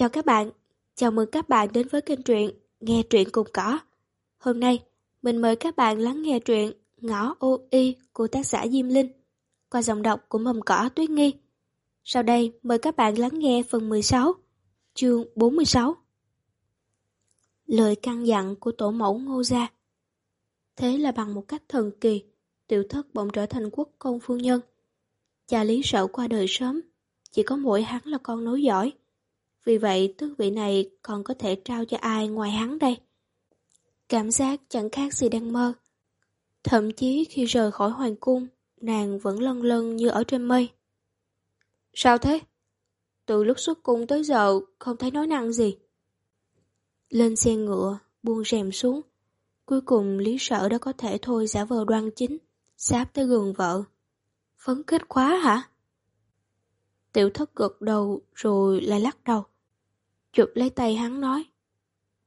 Chào các bạn, chào mừng các bạn đến với kênh truyện Nghe truyện cùng cỏ. Hôm nay, mình mời các bạn lắng nghe truyện Ngõ ô y của tác giả Diêm Linh qua giọng đọc của mầm cỏ Tuyết Nghi. Sau đây, mời các bạn lắng nghe phần 16, chương 46. Lời căn dặn của tổ mẫu Ngô Gia Thế là bằng một cách thần kỳ, tiểu thất bỗng trở thành quốc công phu nhân. Cha lý sợ qua đời sớm, chỉ có mỗi hắn là con nối giỏi. Vì vậy tước vị này còn có thể trao cho ai ngoài hắn đây? Cảm giác chẳng khác gì đang mơ. Thậm chí khi rời khỏi hoàng cung, nàng vẫn lân lân như ở trên mây. Sao thế? Từ lúc xuất cung tới giờ không thấy nói năng gì. Lên xe ngựa, buông rèm xuống. Cuối cùng lý sở đã có thể thôi giả vờ đoan chính, sáp tới gần vợ. Phấn khích quá hả? Tiểu thất gật đầu rồi lại lắc đầu. Chụp lấy tay hắn nói.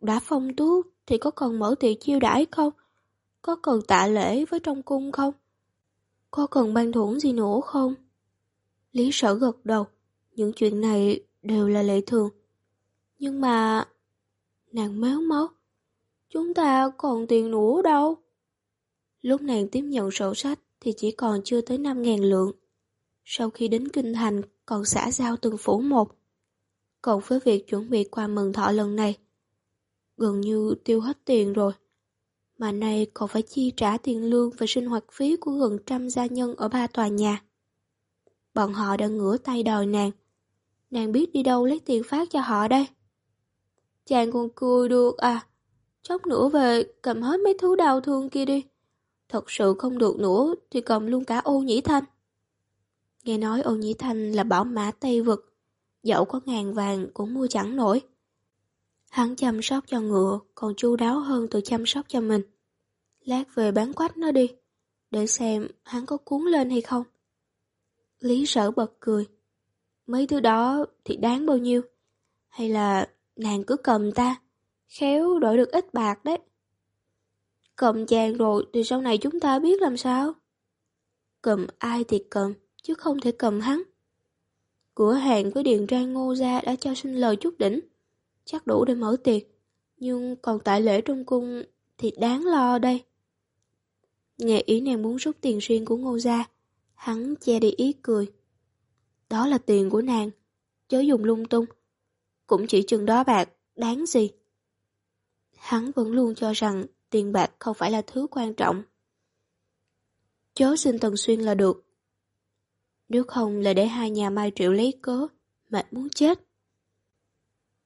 Đã phong tú thì có cần mở tiệc chiêu đãi không? Có cần tạ lễ với trong cung không? Có cần ban thưởng gì nữa không? Lý sở gật đầu. Những chuyện này đều là lệ thường. Nhưng mà... Nàng méo máu. Chúng ta còn tiền nữa đâu. Lúc nàng tiếp nhận sổ sách thì chỉ còn chưa tới 5.000 lượng. Sau khi đến Kinh Thành, còn xã giao từng phủ một. Cộng với việc chuẩn bị qua mừng thọ lần này, gần như tiêu hết tiền rồi. Mà nay còn phải chi trả tiền lương và sinh hoạt phí của gần trăm gia nhân ở ba tòa nhà. Bọn họ đã ngửa tay đòi nàng. Nàng biết đi đâu lấy tiền phát cho họ đây. Chàng còn cười được à. Chốc nữa về cầm hết mấy thứ đau thương kia đi. Thật sự không được nữa thì cầm luôn cả ô nhĩ thanh. Nghe nói ô nhĩ thanh là bảo mã Tây Vực, dẫu có ngàn vàng cũng mua chẳng nổi. Hắn chăm sóc cho ngựa còn chu đáo hơn tự chăm sóc cho mình. Lát về bán quách nó đi, để xem hắn có cuốn lên hay không. Lý sở bật cười. Mấy thứ đó thì đáng bao nhiêu? Hay là nàng cứ cầm ta, khéo đổi được ít bạc đấy. Cầm chàng rồi thì sau này chúng ta biết làm sao? Cầm ai thì cầm, chứ không thể cầm hắn. Cửa hàng với Điền Trang Ngô Gia đã cho xin lời chút đỉnh, chắc đủ để mở tiệc, nhưng còn tại lễ trong cung thì đáng lo đây. Nghe ý nàng muốn rút tiền riêng của Ngô Gia, hắn che đi ý cười. Đó là tiền của nàng, chớ dùng lung tung, cũng chỉ chừng đó bạc, đáng gì. Hắn vẫn luôn cho rằng tiền bạc không phải là thứ quan trọng. Chớ xin Tần Xuyên là được. Nếu không là để hai nhà Mai Triệu lấy cớ, mệt muốn chết.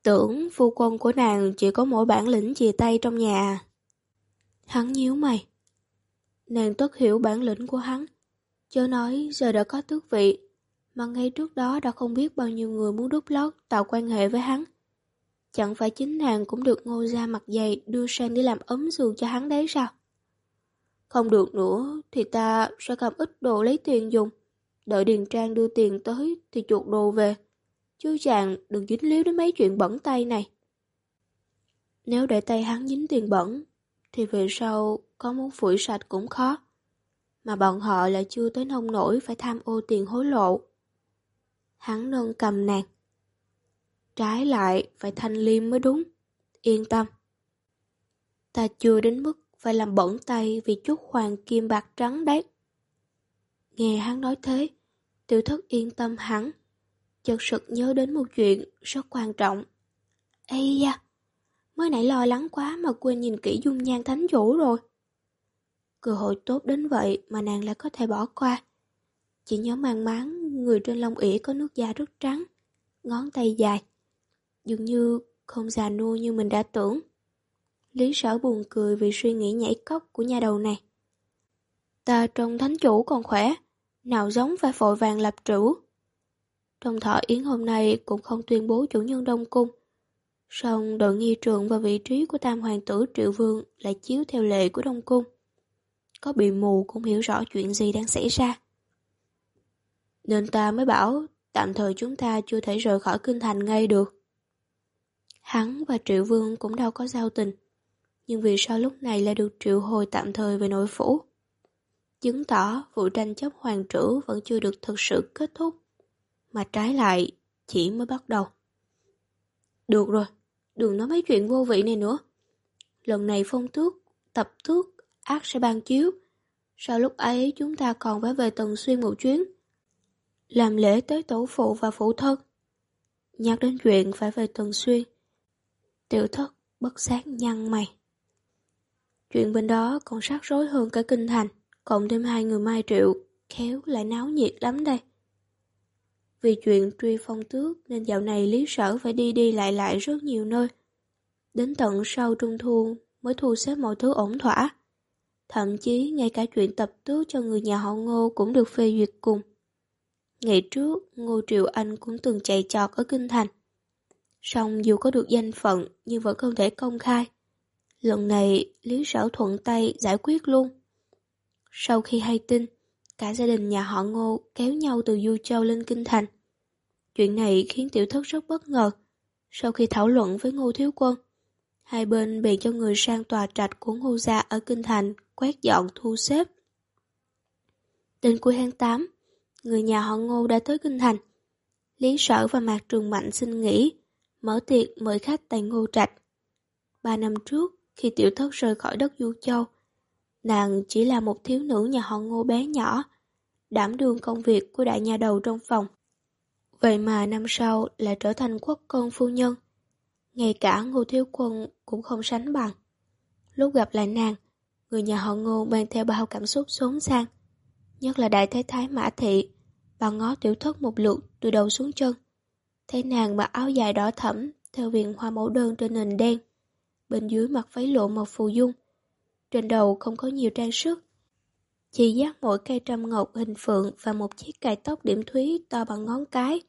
Tưởng phu quân của nàng chỉ có mỗi bản lĩnh chìa tay trong nhà. Hắn nhíu mày. Nàng tất hiểu bản lĩnh của hắn. Chớ nói giờ đã có tước vị, mà ngay trước đó đã không biết bao nhiêu người muốn đút lót tạo quan hệ với hắn. Chẳng phải chính nàng cũng được ngô ra mặt dày đưa sang để làm ấm giường cho hắn đấy sao? Không được nữa thì ta sẽ cầm ít đồ lấy tiền dùng. Đợi Điền Trang đưa tiền tới thì chuột đồ về. Chứ chàng đừng dính líu đến mấy chuyện bẩn tay này. Nếu để tay hắn dính tiền bẩn, thì về sau có muốn phủi sạch cũng khó. Mà bọn họ lại chưa tới nông nổi phải tham ô tiền hối lộ. Hắn nâng cầm nàng. Trái lại phải thanh liêm mới đúng. Yên tâm. Ta chưa đến mức phải làm bẩn tay vì chút hoàng kim bạc trắng đấy. Nghe hắn nói thế, tiểu thất yên tâm hắn. Chợt sực nhớ đến một chuyện rất quan trọng. Ây da, mới nãy lo lắng quá mà quên nhìn kỹ dung nhan thánh chủ rồi. Cơ hội tốt đến vậy mà nàng lại có thể bỏ qua. Chỉ nhớ mang máng người trên lông ỉa có nước da rất trắng, ngón tay dài. Dường như không già nua như mình đã tưởng. Lý sở buồn cười vì suy nghĩ nhảy cốc của nhà đầu này. Ta trông thánh chủ còn khỏe, nào giống phải vội vàng lập chủ. Trong thọ yến hôm nay cũng không tuyên bố chủ nhân đông cung. Song đội nghi trượng và vị trí của tam hoàng tử triệu vương lại chiếu theo lệ của đông cung. Có bị mù cũng hiểu rõ chuyện gì đang xảy ra. Nên ta mới bảo, tạm thời chúng ta chưa thể rời khỏi kinh thành ngay được. Hắn và triệu vương cũng đâu có giao tình. Nhưng vì sao lúc này lại được triệu hồi tạm thời về nội phủ? Chứng tỏ vụ tranh chấp hoàng trữ vẫn chưa được thực sự kết thúc, mà trái lại chỉ mới bắt đầu. Được rồi, đừng nói mấy chuyện vô vị này nữa. Lần này phong tước, tập tước, ác sẽ ban chiếu. Sau lúc ấy chúng ta còn phải về Tần Xuyên một chuyến. Làm lễ tới tổ phụ và phụ thân. Nhắc đến chuyện phải về Tần Xuyên. Tiểu thất bất giác nhăn mày. Chuyện bên đó còn rắc rối hơn cả kinh thành, cộng thêm hai người mai triệu, khéo lại náo nhiệt lắm đây. Vì chuyện truy phong tước nên dạo này Lý Sở phải đi đi lại lại rất nhiều nơi. Đến tận sau trung thu mới thu xếp mọi thứ ổn thỏa. Thậm chí ngay cả chuyện tập tước cho người nhà họ Ngô cũng được phê duyệt cùng. Ngày trước, Ngô triệu Anh cũng từng chạy trọt ở Kinh Thành. Song dù có được danh phận nhưng vẫn không thể công khai. Lần này, Lý Sở thuận tay giải quyết luôn. Sau khi hay tin, cả gia đình nhà họ Ngô kéo nhau từ Du Châu lên Kinh Thành. Chuyện này khiến tiểu thất rất bất ngờ. Sau khi thảo luận với Ngô Thiếu Quân, hai bên bèn cho người sang tòa trạch của Ngô Gia ở Kinh Thành quét dọn thu xếp. Đến cuối tháng 8, người nhà họ Ngô đã tới Kinh Thành. Lý Sở và Mạc Trường Mạnh xin nghỉ, mở tiệc mời khách tại Ngô Trạch. Ba năm trước, khi tiểu thất rời khỏi đất Du Châu, nàng chỉ là một thiếu nữ nhà họ Ngô bé nhỏ, đảm đương công việc của đại nhà đầu trong phòng. Vậy mà năm sau lại trở thành quốc công phu nhân. Ngay cả Ngô Thiếu Quân cũng không sánh bằng. Lúc gặp lại nàng, người nhà họ Ngô mang theo bao cảm xúc xốn sang. Nhất là đại thái thái Mã Thị, bà ngó tiểu thất một lượt từ đầu xuống chân. Thấy nàng mặc áo dài đỏ thẫm theo viền hoa mẫu đơn trên nền đen. Bên dưới mặc váy lộ màu phù dung. Trên đầu không có nhiều trang sức. Chỉ dắt mỗi cây trăm ngọc hình phượng và một chiếc cài tóc điểm thúy to bằng ngón cái.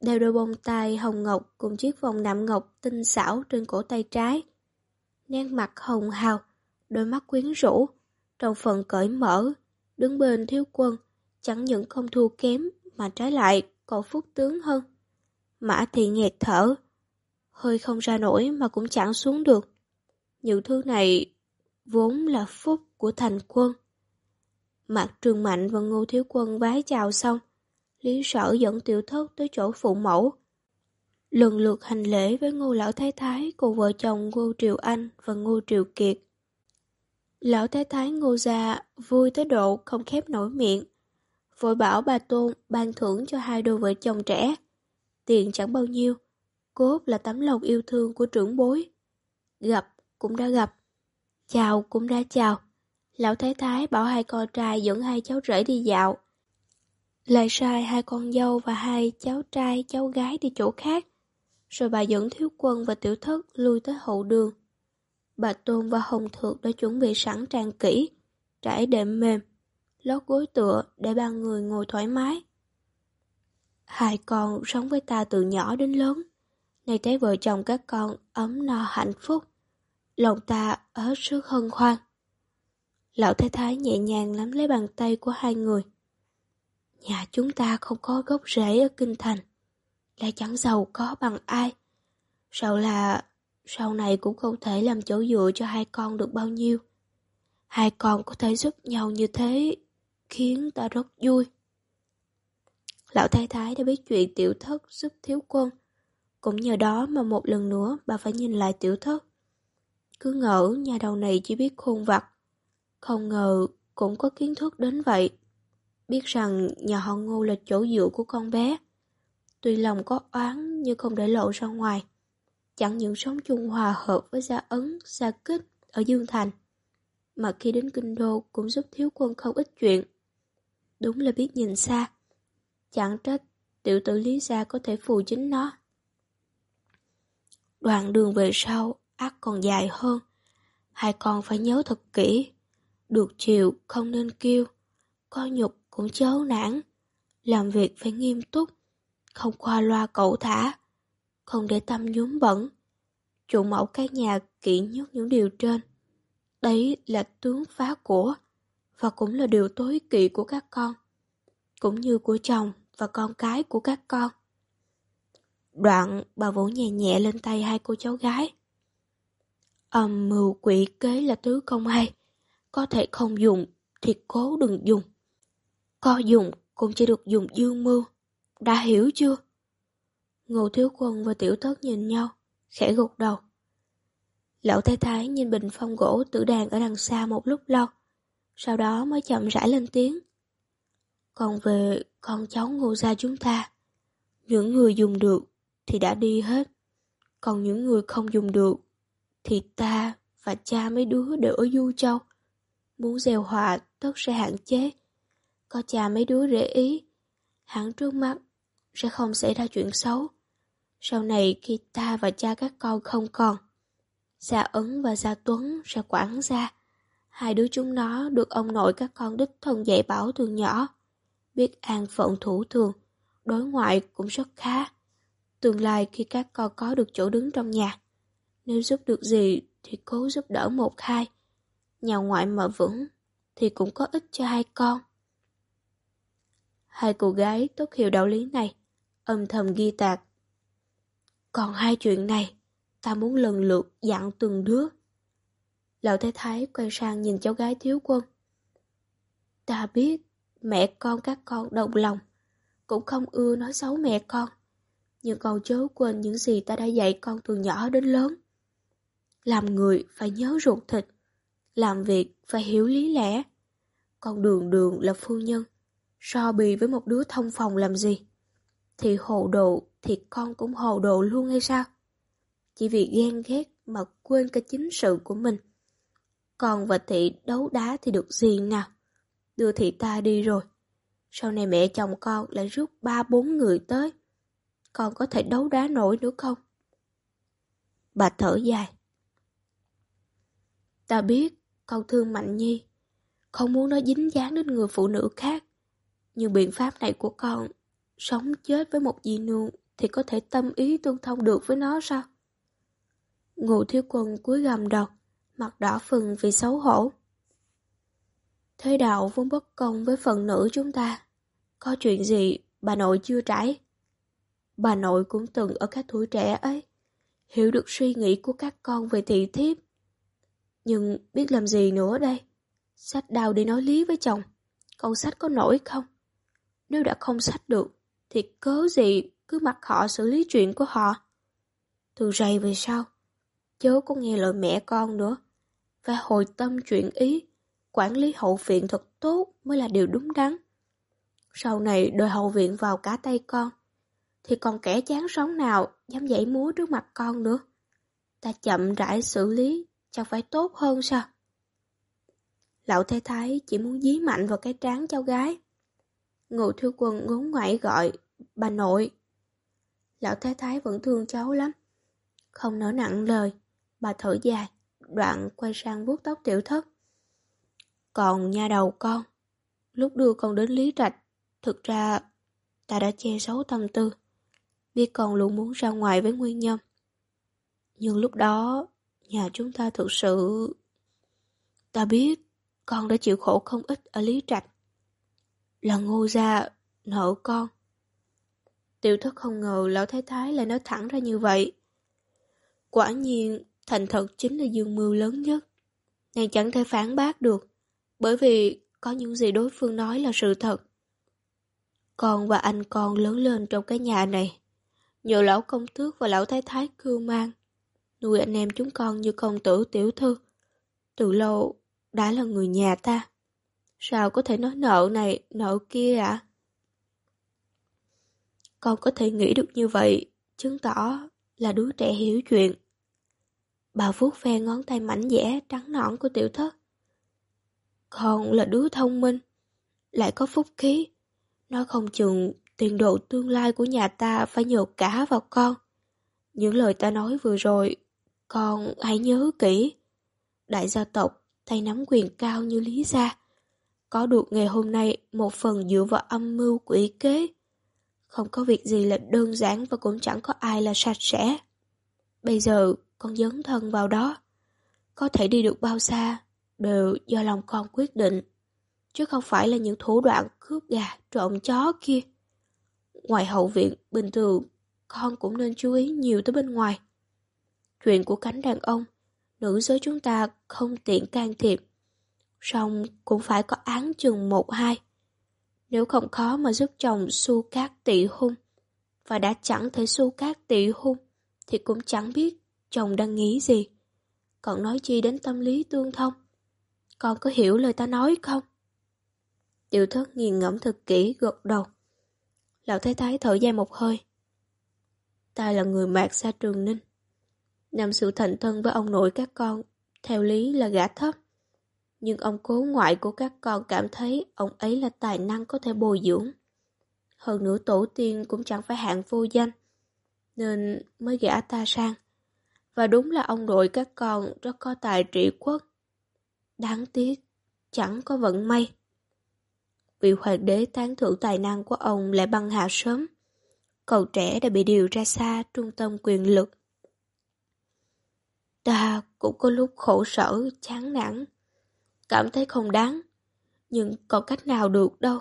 Đeo đôi bông tai hồng ngọc cùng chiếc vòng nạm ngọc tinh xảo trên cổ tay trái. Nét mặt hồng hào, đôi mắt quyến rũ, trong phần cởi mở, đứng bên thiếu quân, chẳng những không thua kém mà trái lại còn phúc tướng hơn. Mã thị nghẹt thở, hơi không ra nổi mà cũng chẳng xuống được. Những thứ này vốn là phúc của thành quân. mặt Trường Mạnh và Ngô Thiếu Quân vái chào xong, Lý Sở dẫn tiểu thất tới chỗ phụ mẫu. Lần lượt hành lễ với Ngô Lão Thái Thái cùng vợ chồng Ngô Triều Anh và Ngô Triều Kiệt. Lão Thái Thái Ngô Gia vui tới độ không khép nổi miệng, vội bảo bà Tôn ban thưởng cho hai đôi vợ chồng trẻ. Tiền chẳng bao nhiêu, cốt là tấm lòng yêu thương của trưởng bối. Gặp cũng đã gặp, chào cũng đã chào. Lão Thái Thái bảo hai con trai dẫn hai cháu rể đi dạo. Lại sai hai con dâu và hai cháu trai cháu gái đi chỗ khác. Rồi bà dẫn thiếu quân và tiểu thất lui tới hậu đường. Bà Tôn và Hồng Thượng đã chuẩn bị sẵn tràn kỹ, trải đệm mềm, lót gối tựa để ba người ngồi thoải mái. Hai con sống với ta từ nhỏ đến lớn, nay thấy vợ chồng các con ấm no hạnh phúc, lòng ta hết sức hân hoan. Lão Thái Thái nhẹ nhàng nắm lấy bàn tay của hai người. Nhà chúng ta không có gốc rễ ở Kinh Thành, lại chẳng giàu có bằng ai. Sợ là sau này cũng không thể làm chỗ dựa cho hai con được bao nhiêu. Hai con có thể giúp nhau như thế, khiến ta rất vui. Lão Thái Thái đã biết chuyện tiểu thất giúp thiếu quân. Cũng nhờ đó mà một lần nữa bà phải nhìn lại tiểu thất. Cứ ngỡ nhà đầu này chỉ biết khôn vặt. Không ngờ cũng có kiến thức đến vậy. Biết rằng nhà họ ngô là chỗ dựa của con bé. Tuy lòng có oán nhưng không để lộ ra ngoài. Chẳng những sống chung hòa hợp với Gia Ấn, Gia Kích ở Dương Thành. Mà khi đến Kinh Đô cũng giúp thiếu quân không ít chuyện. Đúng là biết nhìn xa. Chẳng trách tiểu tử Lý Gia có thể phù chính nó. Đoạn đường về sau, ác còn dài hơn. Hai con phải nhớ thật kỹ. Được chịu, không nên kêu. Có nhục cũng chớ nản. Làm việc phải nghiêm túc. Không qua loa cẩu thả. Không để tâm nhúm bẩn. Chủ mẫu các nhà kỹ nhất những điều trên. Đấy là tướng phá của. Và cũng là điều tối kỵ của các con. Cũng như của chồng và con cái của các con. Đoạn bà vỗ nhẹ nhẹ lên tay hai cô cháu gái. Âm mưu quỷ kế là thứ không hay. Có thể không dùng thì cố đừng dùng. Có dùng cũng chỉ được dùng dương mưu. Đã hiểu chưa? Ngô Thiếu Quân và Tiểu Thất nhìn nhau, khẽ gục đầu. Lão Thái Thái nhìn bình phong gỗ tử đàn ở đằng xa một lúc lâu, sau đó mới chậm rãi lên tiếng. Còn về con cháu ngô gia chúng ta, những người dùng được thì đã đi hết, còn những người không dùng được thì ta và cha mấy đứa đều ở Du Châu. Muốn gieo họa tất sẽ hạn chế. Có cha mấy đứa rễ ý, hẳn trước mắt sẽ không xảy ra chuyện xấu. Sau này khi ta và cha các con không còn, Gia Ấn và Gia Tuấn sẽ quản gia. Hai đứa chúng nó được ông nội các con đích thân dạy bảo từ nhỏ. Biết an phận thủ thường, đối ngoại cũng rất khá. Tương lai khi các con có được chỗ đứng trong nhà, nếu giúp được gì thì cố giúp đỡ một hai. Nhà ngoại mở vững thì cũng có ích cho hai con. Hai cô gái tốt hiểu đạo lý này, âm thầm ghi tạc. Còn hai chuyện này, ta muốn lần lượt dặn từng đứa. Lão Thái Thái quay sang nhìn cháu gái thiếu quân. Ta biết mẹ con các con đồng lòng, cũng không ưa nói xấu mẹ con. Nhưng con chớ quên những gì ta đã dạy con từ nhỏ đến lớn. Làm người phải nhớ ruột thịt, làm việc phải hiểu lý lẽ. Còn đường đường là phu nhân, so bì với một đứa thông phòng làm gì? Thì hồ đồ thì con cũng hồ đồ luôn hay sao? Chỉ vì ghen ghét mà quên cái chính sự của mình. Con và thị đấu đá thì được gì nào? Đưa thị ta đi rồi. Sau này mẹ chồng con lại rút ba bốn người tới. Con có thể đấu đá nổi nữa không? Bà thở dài. Ta biết con thương Mạnh Nhi, không muốn nó dính dáng đến người phụ nữ khác. Nhưng biện pháp này của con, sống chết với một dì nương thì có thể tâm ý tương thông được với nó sao? Ngụ thiếu quân cúi gầm đầu, mặt đỏ phừng vì xấu hổ. Thế đạo vốn bất công với phần nữ chúng ta. Có chuyện gì bà nội chưa trải? Bà nội cũng từng ở các tuổi trẻ ấy, hiểu được suy nghĩ của các con về thị thiếp. Nhưng biết làm gì nữa đây? Sách đào để nói lý với chồng, con sách có nổi không? Nếu đã không sách được, thì cớ gì cứ mặc họ xử lý chuyện của họ? Từ rầy về sau, chớ có nghe lời mẹ con nữa. Và hồi tâm chuyện ý, quản lý hậu viện thật tốt mới là điều đúng đắn. Sau này đời hậu viện vào cả tay con, thì còn kẻ chán sống nào dám dãy múa trước mặt con nữa. Ta chậm rãi xử lý, chẳng phải tốt hơn sao? Lão thế thái chỉ muốn dí mạnh vào cái trán cháu gái. Ngụ thư quân ngốn ngoại gọi, bà nội. Lão thế thái vẫn thương cháu lắm. Không nở nặng lời, bà thở dài, đoạn quay sang vuốt tóc tiểu thất. Còn nha đầu con, lúc đưa con đến Lý Trạch, thực ra ta đã che giấu tâm tư, biết con luôn muốn ra ngoài với Nguyên Nhâm. Nhưng lúc đó, nhà chúng ta thực sự... Ta biết con đã chịu khổ không ít ở Lý Trạch. Là ngô gia nợ con. Tiểu thất không ngờ lão thái thái lại nói thẳng ra như vậy. Quả nhiên, thành thật chính là dương mưu lớn nhất. Nàng chẳng thể phản bác được, bởi vì có những gì đối phương nói là sự thật. Con và anh con lớn lên trong cái nhà này. Nhờ lão công tước và lão thái thái cưu mang. Nuôi anh em chúng con như công tử tiểu thư. Từ lâu đã là người nhà ta. Sao có thể nói nợ này, nợ kia ạ? Con có thể nghĩ được như vậy, chứng tỏ là đứa trẻ hiểu chuyện. Bà vuốt ve ngón tay mảnh dẻ trắng nõn của tiểu thất. Con là đứa thông minh, lại có phúc khí. Nó không chừng tiền đồ tương lai của nhà ta phải nhờ cả vào con. Những lời ta nói vừa rồi, con hãy nhớ kỹ. Đại gia tộc tay nắm quyền cao như Lý Gia. Có được ngày hôm nay một phần dựa vào âm mưu quỷ kế. Không có việc gì là đơn giản và cũng chẳng có ai là sạch sẽ. Bây giờ con dấn thân vào đó. Có thể đi được bao xa đều do lòng con quyết định. Chứ không phải là những thủ đoạn cướp gà, trộm chó kia. Ngoài hậu viện, bình thường, con cũng nên chú ý nhiều tới bên ngoài. Chuyện của cánh đàn ông nữ giới chúng ta không tiện can thiệp. Song cũng phải có án chừng một hai. Nếu không khó mà giúp chồng su cát tị hung, và đã chẳng thể su cát tỷ hôn, thì cũng chẳng biết chồng đang nghĩ gì. Còn nói chi đến tâm lý tương thông. Con có hiểu lời ta nói không? Tiểu thất nghiền ngẫm thật kỹ gật đầu. Lão Thái Thái thở dài một hơi. Ta là người mạc xa trường ninh. Nằm sự thành thân với ông nội các con, theo lý là gã thấp. Nhưng ông cố ngoại của các con cảm thấy ông ấy là tài năng có thể bồi dưỡng. Hơn nữa tổ tiên cũng chẳng phải hạng vô danh, nên mới gã ta sang. Và đúng là ông nội các con rất có tài trị quốc. Đáng tiếc, chẳng có vận may. Vị hoàng đế tán thưởng tài năng của ông lại băng hạ sớm. Cậu trẻ đã bị điều ra xa trung tâm quyền lực. Ta cũng có lúc khổ sở, chán nản, cảm thấy không đáng, nhưng còn cách nào được đâu.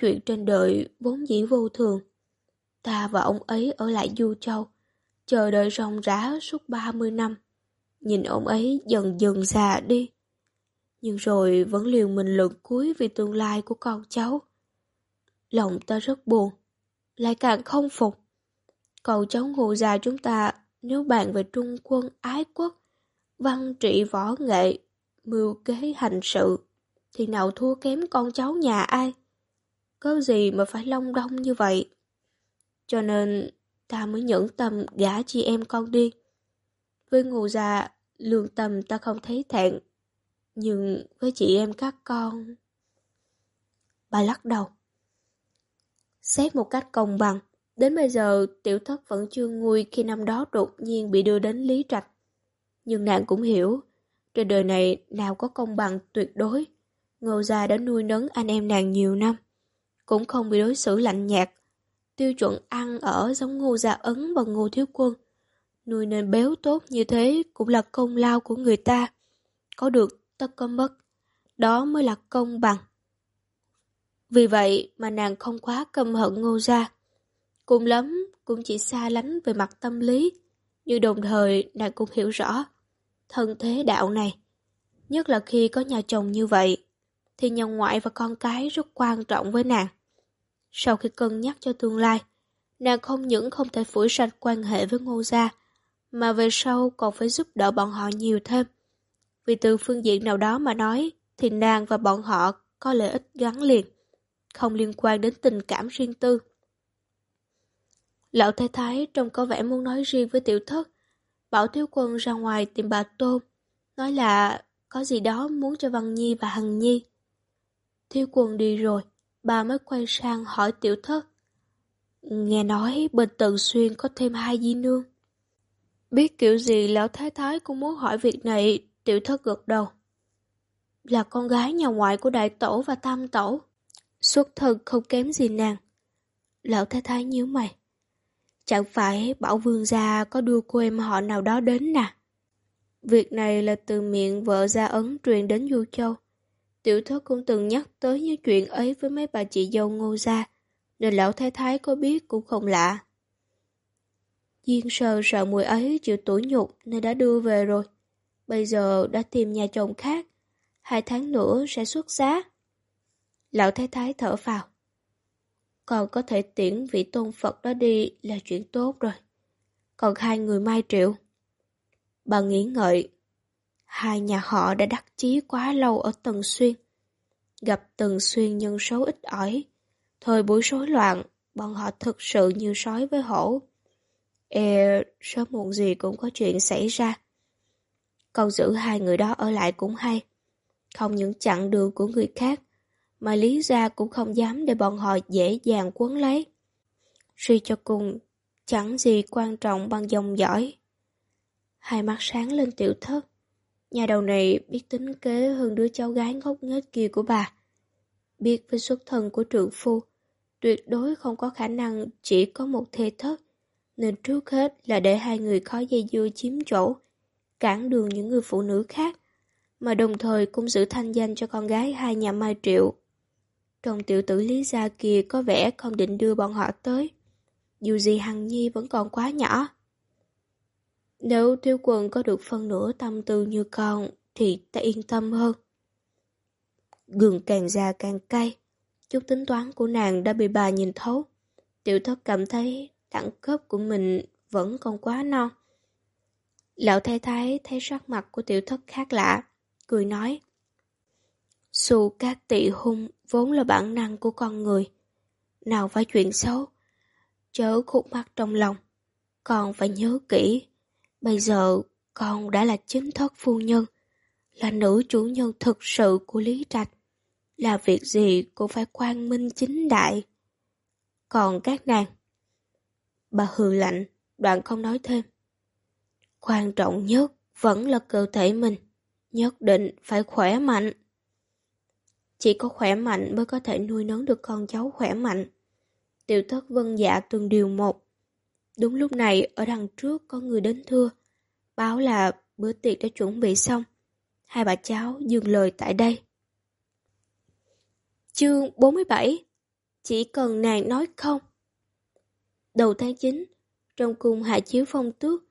Chuyện trên đời vốn dĩ vô thường. Ta và ông ấy ở lại Du Châu, chờ đợi ròng rã suốt 30 năm. Nhìn ông ấy dần dần già đi. Nhưng rồi vẫn liều mình lượt cuối vì tương lai của con cháu. Lòng ta rất buồn, lại càng không phục. Cậu cháu ngủ già chúng ta nếu bàn về trung quân ái quốc, văn trị võ nghệ, mưu kế hành sự, thì nào thua kém con cháu nhà ai? Có gì mà phải long đong như vậy? Cho nên ta mới nhẫn tâm gả chị em con đi. Với ngù già, lương tâm ta không thấy thẹn. Nhưng với chị em các con... Bà lắc đầu. Xét một cách công bằng, đến bây giờ tiểu thất vẫn chưa nguôi khi năm đó đột nhiên bị đưa đến Lý Trạch. Nhưng nàng cũng hiểu, trên đời này nào có công bằng tuyệt đối. Ngô gia đã nuôi nấng anh em nàng nhiều năm, cũng không bị đối xử lạnh nhạt. Tiêu chuẩn ăn ở giống ngô gia ấn và ngô thiếu quân. Nuôi nên béo tốt như thế cũng là công lao của người ta. Có được tất có mất. Đó mới là công bằng. Vì vậy mà nàng không quá căm hận ngô gia. Cùng lắm cũng chỉ xa lánh về mặt tâm lý, nhưng đồng thời nàng cũng hiểu rõ thân thế đạo này. Nhất là khi có nhà chồng như vậy, thì nhà ngoại và con cái rất quan trọng với nàng. Sau khi cân nhắc cho tương lai, nàng không những không thể phủi sạch quan hệ với ngô gia, mà về sau còn phải giúp đỡ bọn họ nhiều thêm. Vì từ phương diện nào đó mà nói, thì nàng và bọn họ có lợi ích gắn liền, không liên quan đến tình cảm riêng tư. Lão thái thái trông có vẻ muốn nói riêng với tiểu thất, bảo thiếu quân ra ngoài tìm bà Tôn, nói là có gì đó muốn cho Văn Nhi và Hằng Nhi. Thiếu quân đi rồi, bà mới quay sang hỏi tiểu thất. Nghe nói bên Tần Xuyên có thêm hai di nương. Biết kiểu gì lão thái thái cũng muốn hỏi việc này, tiểu thất gật đầu. Là con gái nhà ngoại của đại tổ và tam tổ. Xuất thân không kém gì nàng. Lão thái thái nhíu mày. Chẳng phải bảo vương gia có đưa cô em họ nào đó đến nè. Việc này là từ miệng vợ gia ấn truyền đến Du Châu. Tiểu thất cũng từng nhắc tới những chuyện ấy với mấy bà chị dâu ngô gia, nên lão thái thái có biết cũng không lạ. Diên sờ sợ mùi ấy chịu tủi nhục nên đã đưa về rồi. Bây giờ đã tìm nhà chồng khác, hai tháng nữa sẽ xuất giá. Lão thái thái thở phào. Còn có thể tiễn vị tôn Phật đó đi là chuyện tốt rồi. Còn hai người mai triệu. Bà nghĩ ngợi. Hai nhà họ đã đắc chí quá lâu ở Tần Xuyên. Gặp Tần Xuyên nhân số ít ỏi. Thời buổi rối loạn, bọn họ thực sự như sói với hổ. E, sớm muộn gì cũng có chuyện xảy ra. Còn giữ hai người đó ở lại cũng hay. Không những chặn đường của người khác, mà lý ra cũng không dám để bọn họ dễ dàng quấn lấy. Suy cho cùng, chẳng gì quan trọng bằng dòng dõi. Hai mắt sáng lên tiểu thất. Nhà đầu này biết tính kế hơn đứa cháu gái ngốc nghếch kia của bà. Biết với xuất thân của trượng phu, tuyệt đối không có khả năng chỉ có một thê thất, nên trước hết là để hai người khó dây dưa chiếm chỗ, cản đường những người phụ nữ khác, mà đồng thời cũng giữ thanh danh cho con gái hai nhà Mai Triệu. Trong tiểu tử Lý Gia kia có vẻ không định đưa bọn họ tới. Dù gì Hằng Nhi vẫn còn quá nhỏ. Nếu thiếu quần có được phân nửa tâm tư như con, thì ta yên tâm hơn. Gừng càng già càng cay. Chút tính toán của nàng đã bị bà nhìn thấu. Tiểu thất cảm thấy đẳng cấp của mình vẫn còn quá non. Lão thái thái thấy sắc mặt của tiểu thất khác lạ, cười nói. Dù các tị hung vốn là bản năng của con người, nào phải chuyện xấu, chớ khúc mắc trong lòng, con phải nhớ kỹ, bây giờ con đã là chính thất phu nhân, là nữ chủ nhân thực sự của Lý Trạch, là việc gì cũng phải quang minh chính đại. Còn các nàng, bà hừ lạnh, đoạn không nói thêm. Quan trọng nhất vẫn là cơ thể mình, nhất định phải khỏe mạnh. Chỉ có khỏe mạnh mới có thể nuôi nấng được con cháu khỏe mạnh. Tiểu thất vân dạ từng điều một. Đúng lúc này, ở đằng trước có người đến thưa, báo là bữa tiệc đã chuẩn bị xong. Hai bà cháu dừng lời tại đây. Chương 47 Chỉ cần nàng nói không. Đầu tháng 9, trong cung hạ chiếu phong tước,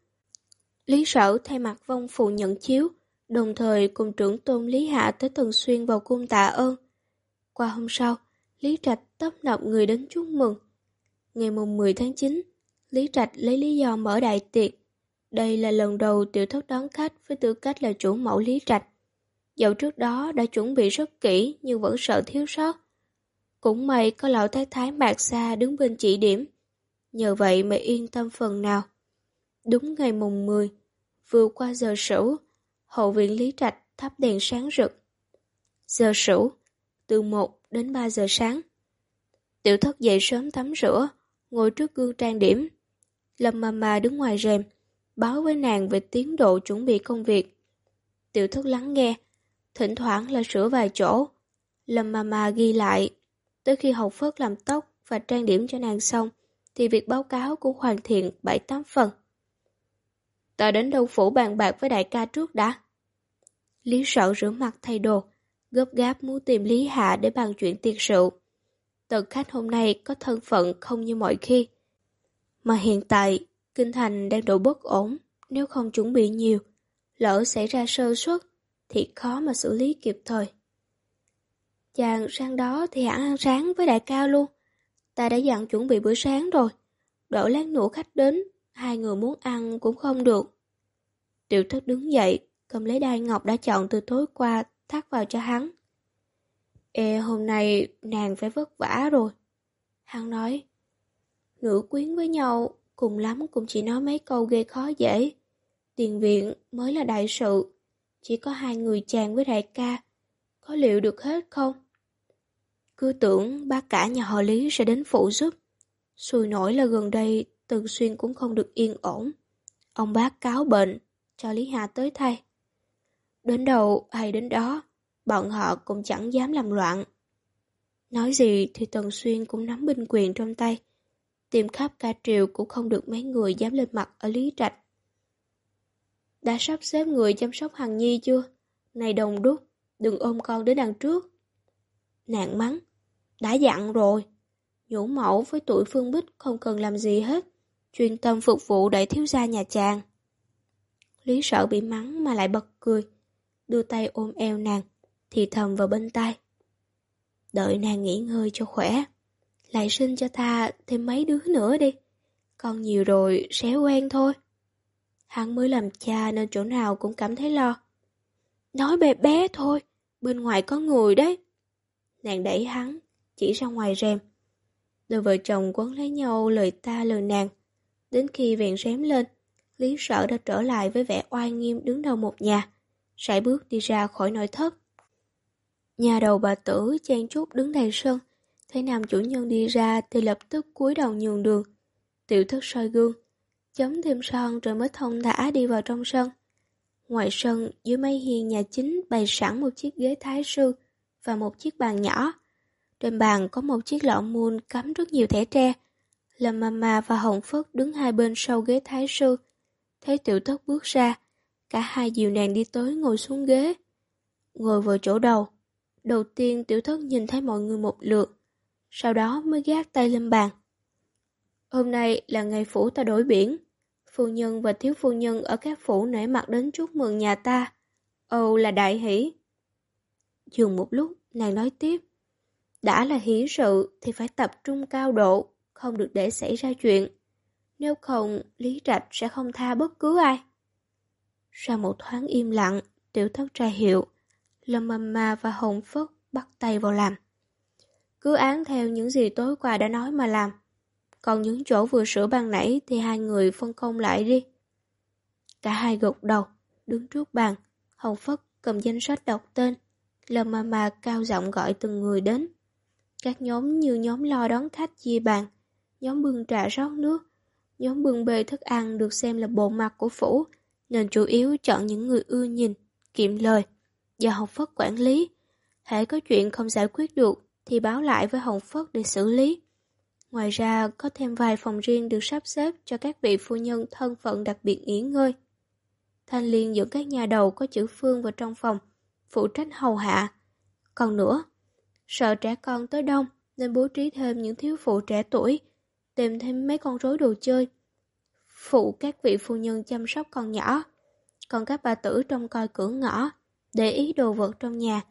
Lý sở thay mặt vong phụ nhận chiếu, đồng thời cùng trưởng tôn Lý Hạ tới Tần Xuyên vào cung tạ ơn. Qua hôm sau, Lý Trạch tấp nập người đến chúc mừng. Ngày mùng 10 tháng 9, Lý Trạch lấy lý do mở đại tiệc. Đây là lần đầu tiểu thất đón khách với tư cách là chủ mẫu Lý Trạch. Dẫu trước đó đã chuẩn bị rất kỹ nhưng vẫn sợ thiếu sót. Cũng may có lão thái thái mạc xa đứng bên chỉ điểm. Nhờ vậy mà yên tâm phần nào. Đúng ngày mùng 10, vừa qua giờ sửu, hậu viện Lý Trạch thắp đèn sáng rực. Giờ sửu, từ 1 đến 3 giờ sáng. Tiểu thất dậy sớm tắm rửa, ngồi trước gương trang điểm. Lâm mà mà đứng ngoài rèm, báo với nàng về tiến độ chuẩn bị công việc. Tiểu thất lắng nghe, thỉnh thoảng là sửa vài chỗ. Lâm mà mà ghi lại, tới khi học phớt làm tóc và trang điểm cho nàng xong, thì việc báo cáo cũng hoàn thiện 7-8 phần. Ta đến đâu phủ bàn bạc với đại ca trước đã. Lý sợ rửa mặt thay đồ, gấp gáp muốn tìm Lý Hạ để bàn chuyện tiệc rượu. Tần khách hôm nay có thân phận không như mọi khi. Mà hiện tại, Kinh Thành đang độ bất ổn, nếu không chuẩn bị nhiều, lỡ xảy ra sơ suất, thì khó mà xử lý kịp thời. Chàng sang đó thì hẳn ăn sáng với đại ca luôn. Ta đã dặn chuẩn bị bữa sáng rồi. Đợi lát nữa khách đến, hai người muốn ăn cũng không được. Tiểu thất đứng dậy, cầm lấy đai ngọc đã chọn từ tối qua, thắt vào cho hắn. Ê, hôm nay nàng phải vất vả rồi. Hắn nói, nữ quyến với nhau, cùng lắm cũng chỉ nói mấy câu ghê khó dễ. Tiền viện mới là đại sự, chỉ có hai người chàng với đại ca, có liệu được hết không? Cứ tưởng ba cả nhà họ Lý sẽ đến phụ giúp. Xui nổi là gần đây từ Xuyên cũng không được yên ổn. Ông bác cáo bệnh, cho Lý Hà tới thay. Đến đầu hay đến đó, bọn họ cũng chẳng dám làm loạn. Nói gì thì Tần Xuyên cũng nắm binh quyền trong tay. Tìm khắp ca triều cũng không được mấy người dám lên mặt ở Lý Trạch. Đã sắp xếp người chăm sóc Hằng Nhi chưa? Này đồng đúc, đừng ôm con đến đằng trước. Nạn mắng, đã dặn rồi. Nhũ mẫu với tuổi Phương Bích không cần làm gì hết, chuyên tâm phục vụ đại thiếu gia nhà chàng. Lý sợ bị mắng mà lại bật cười, đưa tay ôm eo nàng, thì thầm vào bên tai. Đợi nàng nghỉ ngơi cho khỏe, lại sinh cho ta thêm mấy đứa nữa đi, còn nhiều rồi sẽ quen thôi. Hắn mới làm cha nên chỗ nào cũng cảm thấy lo. Nói bé bé thôi, bên ngoài có người đấy. Nàng đẩy hắn, chỉ ra ngoài rèm. Đôi vợ chồng quấn lấy nhau lời ta lời nàng. Đến khi vẹn rém lên, Lý sở đã trở lại với vẻ oai nghiêm đứng đầu một nhà, sải bước đi ra khỏi nội thất. Nhà đầu bà tử chen chúc đứng đầy sân, thấy nam chủ nhân đi ra thì lập tức cúi đầu nhường đường. Tiểu thất soi gương, chấm thêm son rồi mới thông thả đi vào trong sân. Ngoài sân, dưới mây hiên nhà chính bày sẵn một chiếc ghế thái sư và một chiếc bàn nhỏ. Trên bàn có một chiếc lọ muôn cắm rất nhiều thẻ tre. Lâm Mama và Hồng Phất đứng hai bên sau ghế thái sư. Thấy tiểu thất bước ra, cả hai dìu nàng đi tới ngồi xuống ghế. Ngồi vào chỗ đầu. Đầu tiên tiểu thất nhìn thấy mọi người một lượt, sau đó mới gác tay lên bàn. Hôm nay là ngày phủ ta đổi biển. Phu nhân và thiếu phu nhân ở các phủ nể mặt đến chúc mừng nhà ta. Âu là đại hỷ. Dừng một lúc, nàng nói tiếp. Đã là hỷ sự thì phải tập trung cao độ, không được để xảy ra chuyện. Nếu không, Lý Trạch sẽ không tha bất cứ ai. Sau một thoáng im lặng, tiểu thất ra hiệu, Lâm Mama và Hồng Phất bắt tay vào làm. Cứ án theo những gì tối qua đã nói mà làm. Còn những chỗ vừa sửa ban nãy thì hai người phân công lại đi. Cả hai gục đầu, đứng trước bàn. Hồng Phất cầm danh sách đọc tên. Lâm Mama cao giọng gọi từng người đến. Các nhóm như nhóm lo đón khách chia bàn, nhóm bưng trà rót nước, nhóm bưng bê thức ăn được xem là bộ mặt của phủ, nên chủ yếu chọn những người ưa nhìn, kiệm lời, do Hồng Phất quản lý. Hãy có chuyện không giải quyết được thì báo lại với Hồng Phất để xử lý. Ngoài ra, có thêm vài phòng riêng được sắp xếp cho các vị phu nhân thân phận đặc biệt nghỉ ngơi. Thanh Liên dẫn các nhà đầu có chữ phương vào trong phòng, phụ trách hầu hạ. Còn nữa, sợ trẻ con tới đông nên bố trí thêm những thiếu phụ trẻ tuổi, tìm thêm mấy con rối đồ chơi. Phụ các vị phu nhân chăm sóc con nhỏ, còn các bà tử trông coi cửa ngõ, để ý đồ vật trong nhà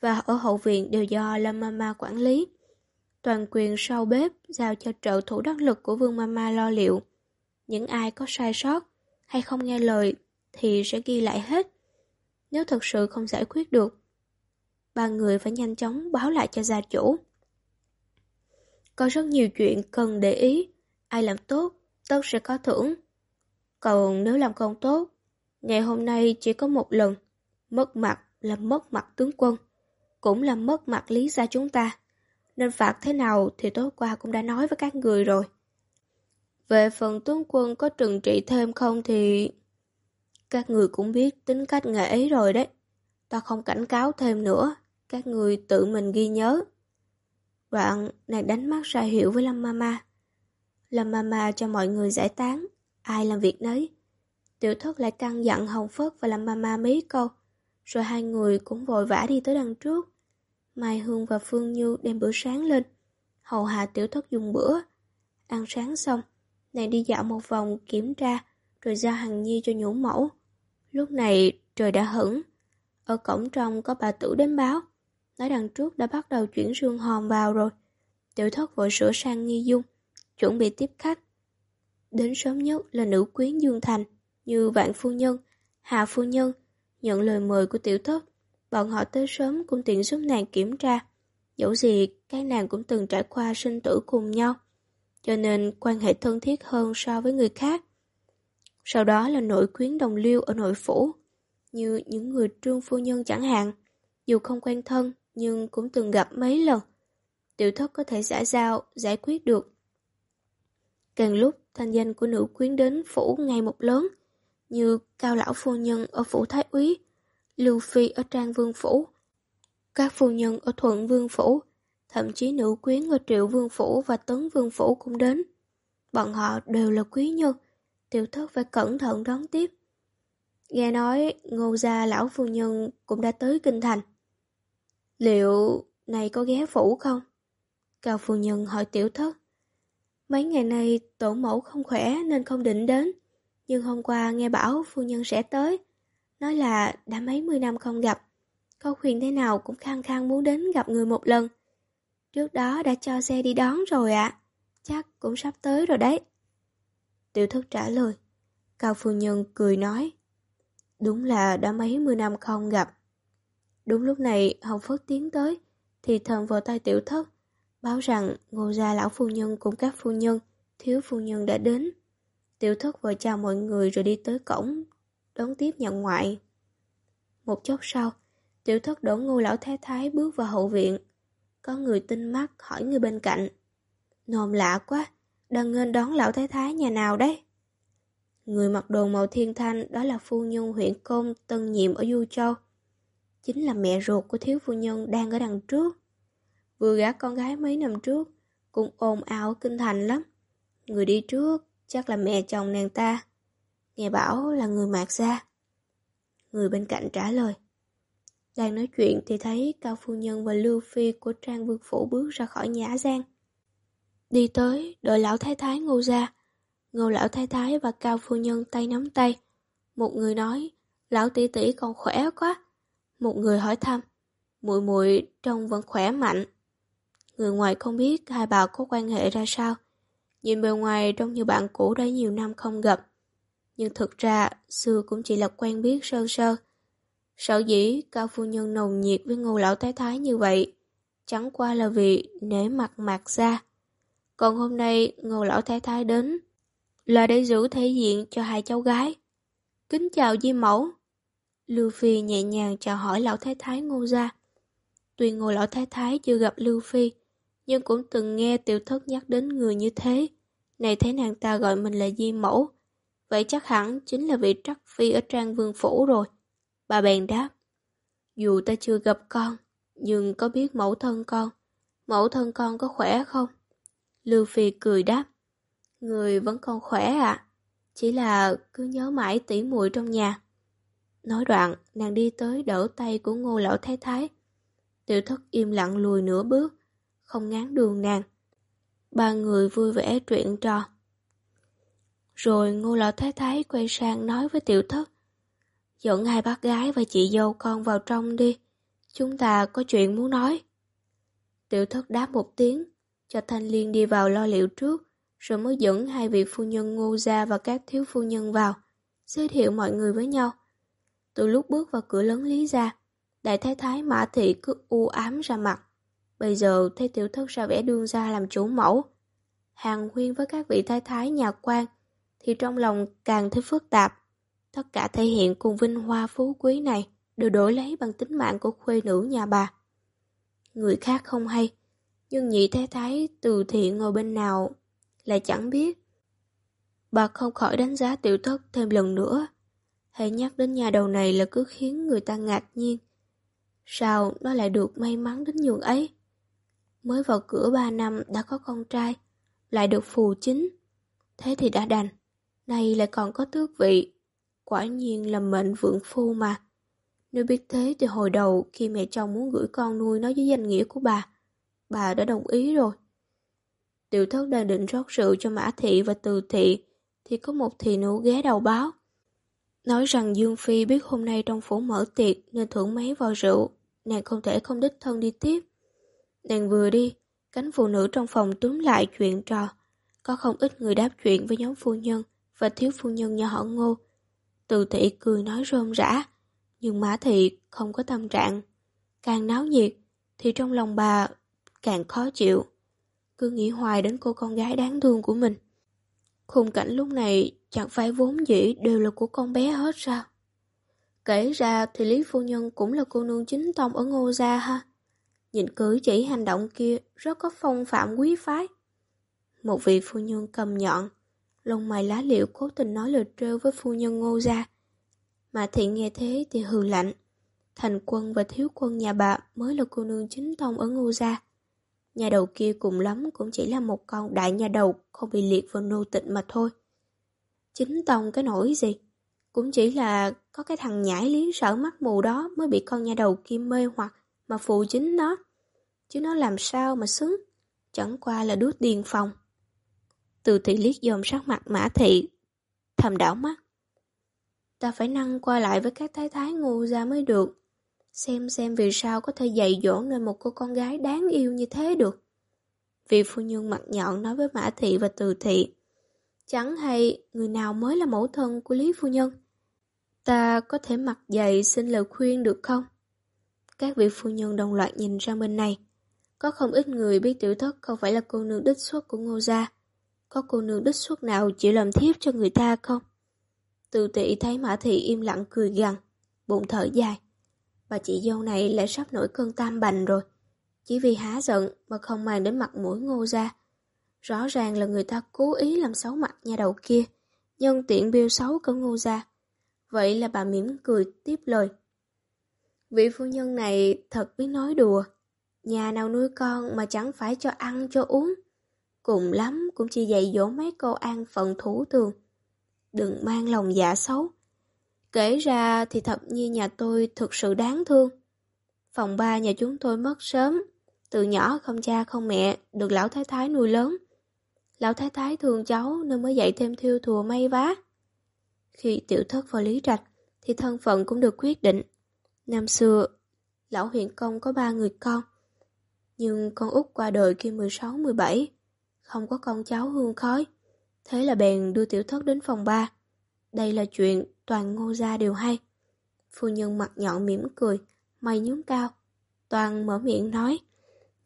và ở hậu viện đều do Lâm Mama quản lý. Toàn quyền sau bếp giao cho trợ thủ đắc lực của Vương Mama lo liệu. Những ai có sai sót hay không nghe lời thì sẽ ghi lại hết. Nếu thật sự không giải quyết được, ba người phải nhanh chóng báo lại cho gia chủ. Có rất nhiều chuyện cần để ý, ai làm tốt, tất sẽ có thưởng. Còn nếu làm không tốt, ngày hôm nay chỉ có một lần, mất mặt là mất mặt tướng quân, cũng là mất mặt lý gia chúng ta. Nên phạt thế nào thì tối qua cũng đã nói với các người rồi. Về phần tướng quân có trừng trị thêm không thì... Các người cũng biết tính cách nghệ ấy rồi đấy. Ta không cảnh cáo thêm nữa, các người tự mình ghi nhớ. Đoạn, nàng đánh mắt ra hiệu với Lâm Mama. Lâm Mama cho mọi người giải tán, ai làm việc nấy. Tiểu thất lại căng dặn Hồng Phất và Lâm Mama mấy câu, rồi hai người cũng vội vã đi tới đằng trước. Mai Hương và Phương Như đem bữa sáng lên, hầu hạ tiểu thất dùng bữa. Ăn sáng xong, nàng đi dạo một vòng kiểm tra, rồi ra Hằng nhi cho nhũ mẫu. Lúc này trời đã hửng, ở cổng trong có bà tử đến báo, nói đằng trước đã bắt đầu chuyển sương hòm vào rồi. Tiểu thất vội sửa sang nghi dung, chuẩn bị tiếp khách. Đến sớm nhất là nữ quyến Dương Thành, như Vạn Phu Nhân, Hạ Phu Nhân, nhận lời mời của tiểu thất. Bọn họ tới sớm cũng tiện giúp nàng kiểm tra. Dẫu gì, các nàng cũng từng trải qua sinh tử cùng nhau, cho nên quan hệ thân thiết hơn so với người khác. Sau đó là nội quyến đồng liêu ở nội phủ, như những người trương phu nhân chẳng hạn. Dù không quen thân, nhưng cũng từng gặp mấy lần. Tiểu thất có thể xã giao, giải quyết được. Càng lúc, thanh danh của nữ quyến đến phủ ngày một lớn, như cao lão phu nhân ở phủ Thái úy, Lưu Phi ở Trang Vương Phủ, các phu nhân ở Thuận Vương Phủ, thậm chí nữ quyến ở Triệu Vương Phủ và Tấn Vương Phủ cũng đến. Bọn họ đều là quý nhân, tiểu thất phải cẩn thận đón tiếp. Nghe nói ngô gia lão phu nhân cũng đã tới kinh thành. Liệu này có ghé phủ không? Cao phu nhân hỏi tiểu thất. Mấy ngày nay tổ mẫu không khỏe nên không định đến. Nhưng hôm qua nghe bảo phu nhân sẽ tới. Nói là đã mấy mươi năm không gặp. Có khuyên thế nào cũng khăng khăng muốn đến gặp người một lần. Trước đó đã cho xe đi đón rồi ạ. Chắc cũng sắp tới rồi đấy. Tiểu thất trả lời. Cao phu nhân cười nói. Đúng là đã mấy mươi năm không gặp. Đúng lúc này Hồng Phất tiến tới, thì thầm vào tay tiểu thất, báo rằng ngô gia lão phu nhân cùng các phu nhân, thiếu phu nhân đã đến. Tiểu thất vội chào mọi người rồi đi tới cổng, đón tiếp nhận ngoại. Một chốc sau, tiểu thất đổ ngô lão thái thái bước vào hậu viện. Có người tinh mắt hỏi người bên cạnh. Nồm lạ quá, đang nghênh đón lão thái thái nhà nào đấy? Người mặc đồ màu thiên thanh đó là phu nhân huyện công tân nhiệm ở Du Châu. Chính là mẹ ruột của thiếu phu nhân đang ở đằng trước. Vừa gả con gái mấy năm trước, cũng ồn ào kinh thành lắm. Người đi trước chắc là mẹ chồng nàng ta. Nghe bảo là người mạc gia. Người bên cạnh trả lời. Đang nói chuyện thì thấy Cao Phu Nhân và Lưu Phi của Trang Vương Phủ bước ra khỏi nhà Giang. Đi tới, đợi lão thái thái ngô ra. Ngô lão thái thái và Cao Phu Nhân tay nắm tay. Một người nói, lão tỷ tỷ còn khỏe quá. Một người hỏi thăm, muội muội trông vẫn khỏe mạnh. Người ngoài không biết hai bà có quan hệ ra sao. Nhìn bề ngoài trông như bạn cũ đã nhiều năm không gặp. Nhưng thực ra, xưa cũng chỉ là quen biết sơ sơ. Sở dĩ cao phu nhân nồng nhiệt với ngô lão thái thái như vậy, chẳng qua là vì nể mặt mạc ra. Còn hôm nay ngô lão thái thái đến là để giữ thể diện cho hai cháu gái. Kính chào Di Mẫu. Lưu Phi nhẹ nhàng chào hỏi lão thái thái ngô gia. Tuy ngô lão thái thái chưa gặp Lưu Phi, nhưng cũng từng nghe tiểu thất nhắc đến người như thế. Này thấy nàng ta gọi mình là Di Mẫu, vậy chắc hẳn chính là vị trắc phi ở trang vương phủ rồi. Bà bèn đáp, dù ta chưa gặp con, nhưng có biết mẫu thân con, mẫu thân con có khỏe không? Lưu Phi cười đáp, người vẫn còn khỏe ạ, chỉ là cứ nhớ mãi tỉ muội trong nhà. Nói đoạn, nàng đi tới đỡ tay của ngô lão thái thái. Tiểu thất im lặng lùi nửa bước, không ngán đường nàng. Ba người vui vẻ chuyện trò. Rồi ngô lão thái thái quay sang nói với tiểu thất. Dẫn hai bác gái và chị dâu con vào trong đi. Chúng ta có chuyện muốn nói. Tiểu thất đáp một tiếng, cho Thanh Liên đi vào lo liệu trước, rồi mới dẫn hai vị phu nhân ngô gia và các thiếu phu nhân vào, giới thiệu mọi người với nhau. Từ lúc bước vào cửa lớn lý ra, đại thái thái mã thị cứ u ám ra mặt. Bây giờ thấy tiểu thất ra vẻ đương ra làm chủ mẫu. Hàng huyên với các vị thái thái nhà quan, thì trong lòng càng thấy phức tạp. Tất cả thể hiện cùng vinh hoa phú quý này đều đổi lấy bằng tính mạng của khuê nữ nhà bà. Người khác không hay, nhưng nhị thái thái từ thiện ngồi bên nào lại chẳng biết. Bà không khỏi đánh giá tiểu thất thêm lần nữa. Hãy nhắc đến nhà đầu này là cứ khiến người ta ngạc nhiên. Sao nó lại được may mắn đến nhường ấy? Mới vào cửa ba năm đã có con trai, lại được phù chính. Thế thì đã đành, nay lại còn có tước vị. Quả nhiên là mệnh vượng phu mà. Nếu biết thế thì hồi đầu khi mẹ chồng muốn gửi con nuôi nó dưới danh nghĩa của bà, bà đã đồng ý rồi. Tiểu thất đang định rót rượu cho Mã Thị và Từ Thị, thì có một thị nữ ghé đầu báo. Nói rằng Dương Phi biết hôm nay trong phủ mở tiệc nên thưởng mấy vò rượu, nàng không thể không đích thân đi tiếp. Nàng vừa đi, cánh phụ nữ trong phòng túm lại chuyện trò. Có không ít người đáp chuyện với nhóm phu nhân và thiếu phu nhân nhà họ ngô. Từ thị cười nói rôm rã, nhưng Mã Thị không có tâm trạng. Càng náo nhiệt, thì trong lòng bà càng khó chịu. Cứ nghĩ hoài đến cô con gái đáng thương của mình. Khung cảnh lúc này chẳng phải vốn dĩ đều là của con bé hết sao? Kể ra thì Lý Phu Nhân cũng là cô nương chính tông ở Ngô Gia ha. Nhìn cử chỉ hành động kia rất có phong phạm quý phái. Một vị phu nhân cầm nhọn, lông mày lá liệu cố tình nói lời trêu với phu nhân Ngô Gia. Mà thị nghe thế thì hừ lạnh. Thành quân và thiếu quân nhà bà mới là cô nương chính tông ở Ngô Gia. Nhà đầu kia cùng lắm cũng chỉ là một con đại nhà đầu không bị liệt vào nô tịnh mà thôi. Chính tông cái nổi gì? Cũng chỉ là có cái thằng nhãi liếng sợ mắt mù đó mới bị con nhà đầu kia mê hoặc mà phụ chính nó. Chứ nó làm sao mà xứng? Chẳng qua là đút điên phòng. Từ thị liếc dòm sắc mặt mã thị, thầm đảo mắt. Ta phải năng qua lại với các thái thái ngu ra mới được. Xem xem vì sao có thể dạy dỗ nên một cô con gái đáng yêu như thế được. Vị phu nhân mặt nhọn nói với Mã Thị và Từ Thị. Chẳng hay người nào mới là mẫu thân của Lý Phu Nhân. Ta có thể mặc dậy xin lời khuyên được không? Các vị phu nhân đồng loạt nhìn ra bên này. Có không ít người biết tiểu thất không phải là cô nương đích xuất của ngô gia. Có cô nương đích xuất nào chịu làm thiếp cho người ta không? Từ tỷ thấy Mã Thị im lặng cười gằn, bụng thở dài. Bà chị dâu này lại sắp nổi cơn tam bành rồi. Chỉ vì há giận mà không màng đến mặt mũi ngô gia. Rõ ràng là người ta cố ý làm xấu mặt nhà đầu kia, nhân tiện biêu xấu của ngô ra Vậy là bà mỉm cười tiếp lời. Vị phu nhân này thật biết nói đùa. Nhà nào nuôi con mà chẳng phải cho ăn cho uống. Cùng lắm cũng chỉ dạy dỗ mấy cô an phận thủ thường. Đừng mang lòng dạ xấu. Kể ra thì thập nhi nhà tôi thực sự đáng thương. Phòng ba nhà chúng tôi mất sớm, từ nhỏ không cha không mẹ, được lão thái thái nuôi lớn. Lão thái thái thương cháu nên mới dạy thêm thiêu thùa may vá. Khi tiểu thất vào lý trạch, thì thân phận cũng được quyết định. Năm xưa, lão huyện công có ba người con. Nhưng con út qua đời khi 16-17, không có con cháu hương khói. Thế là bèn đưa tiểu thất đến phòng ba. Đây là chuyện toàn ngô gia đều hay. Phu nhân mặt nhọn mỉm cười, mày nhún cao. Toàn mở miệng nói.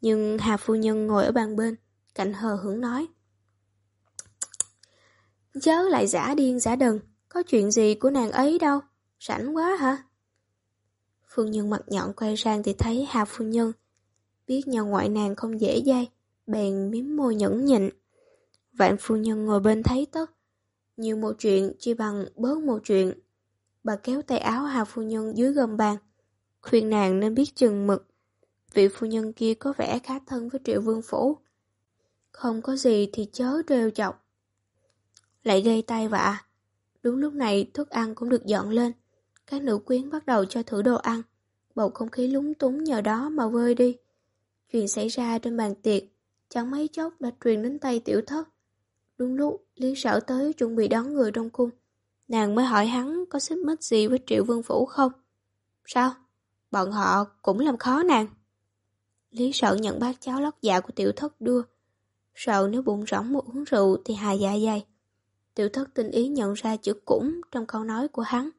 Nhưng Hà phu nhân ngồi ở bàn bên, cạnh hờ hưởng nói. Chớ lại giả điên giả đần, có chuyện gì của nàng ấy đâu, sảnh quá hả? Phu nhân mặt nhọn quay sang thì thấy Hà phu nhân. Biết nhà ngoại nàng không dễ dây, bèn miếm môi nhẫn nhịn. Vạn phu nhân ngồi bên thấy tất. Nhiều một chuyện chỉ bằng bớt một chuyện. Bà kéo tay áo Hà phu nhân dưới gầm bàn, khuyên nàng nên biết chừng mực. Vị phu nhân kia có vẻ khá thân với triệu vương phủ. Không có gì thì chớ trêu chọc. Lại gây tai vạ. Đúng lúc này thức ăn cũng được dọn lên. Các nữ quyến bắt đầu cho thử đồ ăn. Bầu không khí lúng túng nhờ đó mà vơi đi. Chuyện xảy ra trên bàn tiệc, chẳng mấy chốc đã truyền đến tay tiểu thất. Đúng lúc Lý Sở tới chuẩn bị đón người trong cung. Nàng mới hỏi hắn có xích mích gì với Triệu Vương Phủ không? Sao? Bọn họ cũng làm khó nàng. Lý sợ nhận bát cháo lót dạ của tiểu thất đưa. Sợ nếu bụng rỗng một uống rượu thì hài dạ dày. Tiểu thất tinh ý nhận ra chữ cũng trong câu nói của hắn.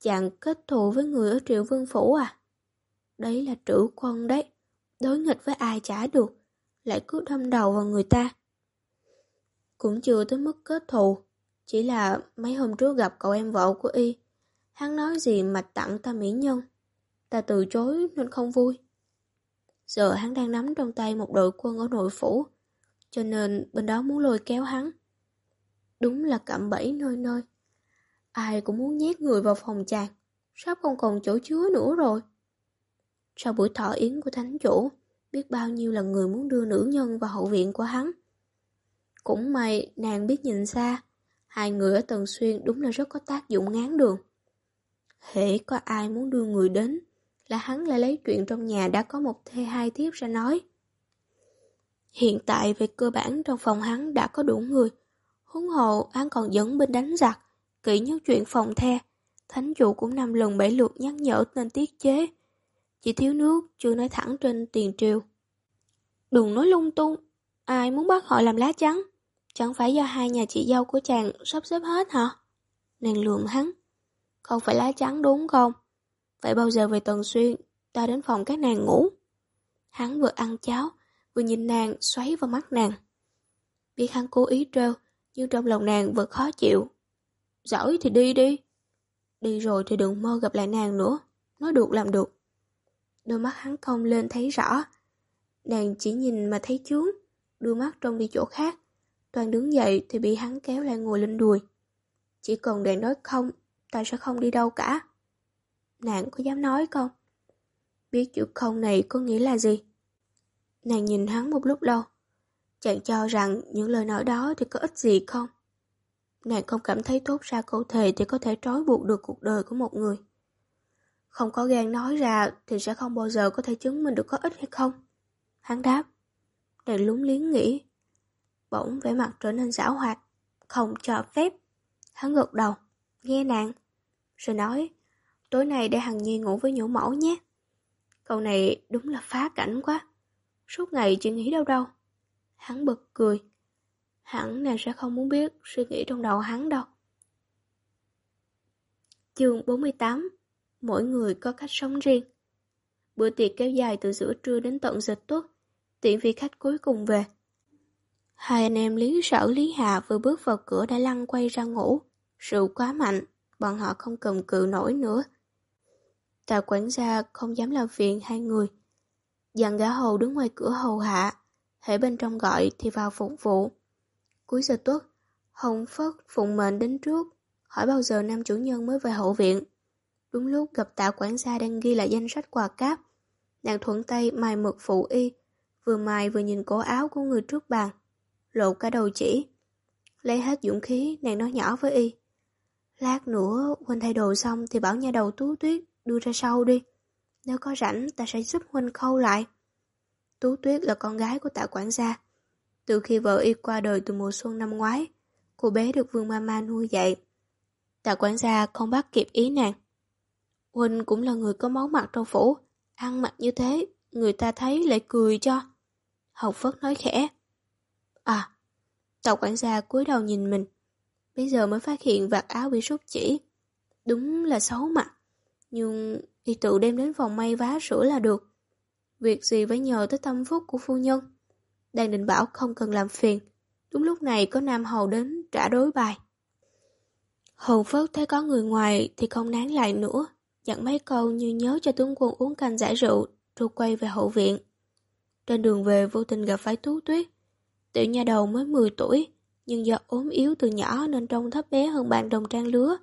Chàng kết thù với người ở Triệu Vương Phủ à? Đấy là trữ quân đấy. Đối nghịch với ai trả được, lại cứ đâm đầu vào người ta. Cũng chưa tới mức kết thù, chỉ là mấy hôm trước gặp cậu em vợ của Y. Hắn nói gì mà tặng ta mỹ nhân. Ta từ chối nên không vui. Giờ hắn đang nắm trong tay một đội quân ở nội phủ, cho nên bên đó muốn lôi kéo hắn. Đúng là cạm bẫy nơi nơi. Ai cũng muốn nhét người vào phòng chàng, sắp không còn chỗ chứa nữa rồi. Sau buổi thọ yến của thánh chủ, biết bao nhiêu là người muốn đưa nữ nhân vào hậu viện của hắn. Cũng may nàng biết nhìn xa, hai người ở Tần Xuyên đúng là rất có tác dụng ngán đường. Hễ có ai muốn đưa người đến, là hắn lại lấy chuyện trong nhà đã có một thê hai tiếp ra nói. Hiện tại về cơ bản trong phòng hắn đã có đủ người, huống hồ hắn còn dẫn binh đánh giặc, kỹ nhất chuyện phòng the. Thánh chủ cũng năm lần bảy lượt nhắc nhở nên tiết chế. Chỉ thiếu nước, chưa nói thẳng trên tiền triều. Đừng nói lung tung, ai muốn bắt họ làm lá trắng? Chẳng phải do hai nhà chị dâu của chàng sắp xếp hết hả? Nàng lườm hắn. Không phải lá trắng đúng không? Vậy bao giờ về Tần Xuyên, ta đến phòng các nàng ngủ? Hắn vừa ăn cháo, vừa nhìn nàng xoáy vào mắt nàng. Biết hắn cố ý trêu, nhưng trong lòng nàng vừa khó chịu. Giỏi thì đi đi. Đi rồi thì đừng mơ gặp lại nàng nữa. Nói được làm được. Đôi mắt hắn cong lên thấy rõ. Nàng chỉ nhìn mà thấy chướng, đưa mắt trông đi chỗ khác. Toàn đứng dậy thì bị hắn kéo lại ngồi lên đùi. Chỉ cần để nói không, ta sẽ không đi đâu cả. Nàng có dám nói không? Biết chữ không này có nghĩa là gì? Nàng nhìn hắn một lúc lâu. Chàng cho rằng những lời nói đó thì có ích gì không? Nàng không cảm thấy tốt ra câu thề thì có thể trói buộc được cuộc đời của một người. Không có gan nói ra thì sẽ không bao giờ có thể chứng minh được có ích hay không. Hắn đáp. Nàng lúng liếng nghĩ. Bỗng vẻ mặt trở nên giảo hoạt. Không cho phép. Hắn gật đầu. Nghe nàng. Rồi nói. Tối nay để Hằng Nhi ngủ với nhũ mẫu nhé. Câu này đúng là phá cảnh quá. Suốt ngày chỉ nghĩ đâu đâu. Hắn bật cười. Hẳn nàng sẽ không muốn biết suy nghĩ trong đầu hắn đâu. Chương 48 Mỗi người có cách sống riêng. Bữa tiệc kéo dài từ giữa trưa đến tận giờ tốt, tiện vị khách cuối cùng về. Hai anh em Lý Sở Lý Hà vừa bước vào cửa đã lăn quay ra ngủ. Rượu quá mạnh, bọn họ không cầm cự nổi nữa. Tà quản gia không dám làm phiền hai người. Dặn gã hầu đứng ngoài cửa hầu hạ, hễ bên trong gọi thì vào phục vụ. Cuối giờ tuất, Hồng Phất phụng mệnh đến trước, hỏi bao giờ nam chủ nhân mới về hậu viện. Đúng lúc gặp tạ quản gia đang ghi lại danh sách quà cáp, nàng thuận tay mài mực phụ y, vừa mài vừa nhìn cổ áo của người trước bàn, lộ cả đầu chỉ. Lấy hết dũng khí, nàng nói nhỏ với y. Lát nữa, Huynh thay đồ xong thì bảo nhà đầu tú tuyết đưa ra sau đi. Nếu có rảnh, ta sẽ giúp Huynh khâu lại. Tú tuyết là con gái của tạ quản gia. Từ khi vợ y qua đời từ mùa xuân năm ngoái, cô bé được vương mama nuôi dạy. Tạ quản gia không bắt kịp ý nàng. Huynh cũng là người có máu mặt trong phủ, ăn mặc như thế, người ta thấy lại cười cho. Học Phất nói khẽ. À, Tạ quản gia cúi đầu nhìn mình. Bây giờ mới phát hiện vạt áo bị sút chỉ. Đúng là xấu mặt. Nhưng y tự đem đến phòng may vá sửa là được. Việc gì phải nhờ tới tâm phúc của phu nhân. Đang định bảo không cần làm phiền. Đúng lúc này có Nam Hầu đến trả đối bài. Hầu Phất thấy có người ngoài thì không nán lại nữa, dặn mấy câu như nhớ cho tướng quân uống canh giải rượu, rồi quay về hậu viện. Trên đường về vô tình gặp phải Tú Tuyết. Tiểu nhà đầu mới 10 tuổi, nhưng do ốm yếu từ nhỏ nên trông thấp bé hơn bạn đồng trang lứa.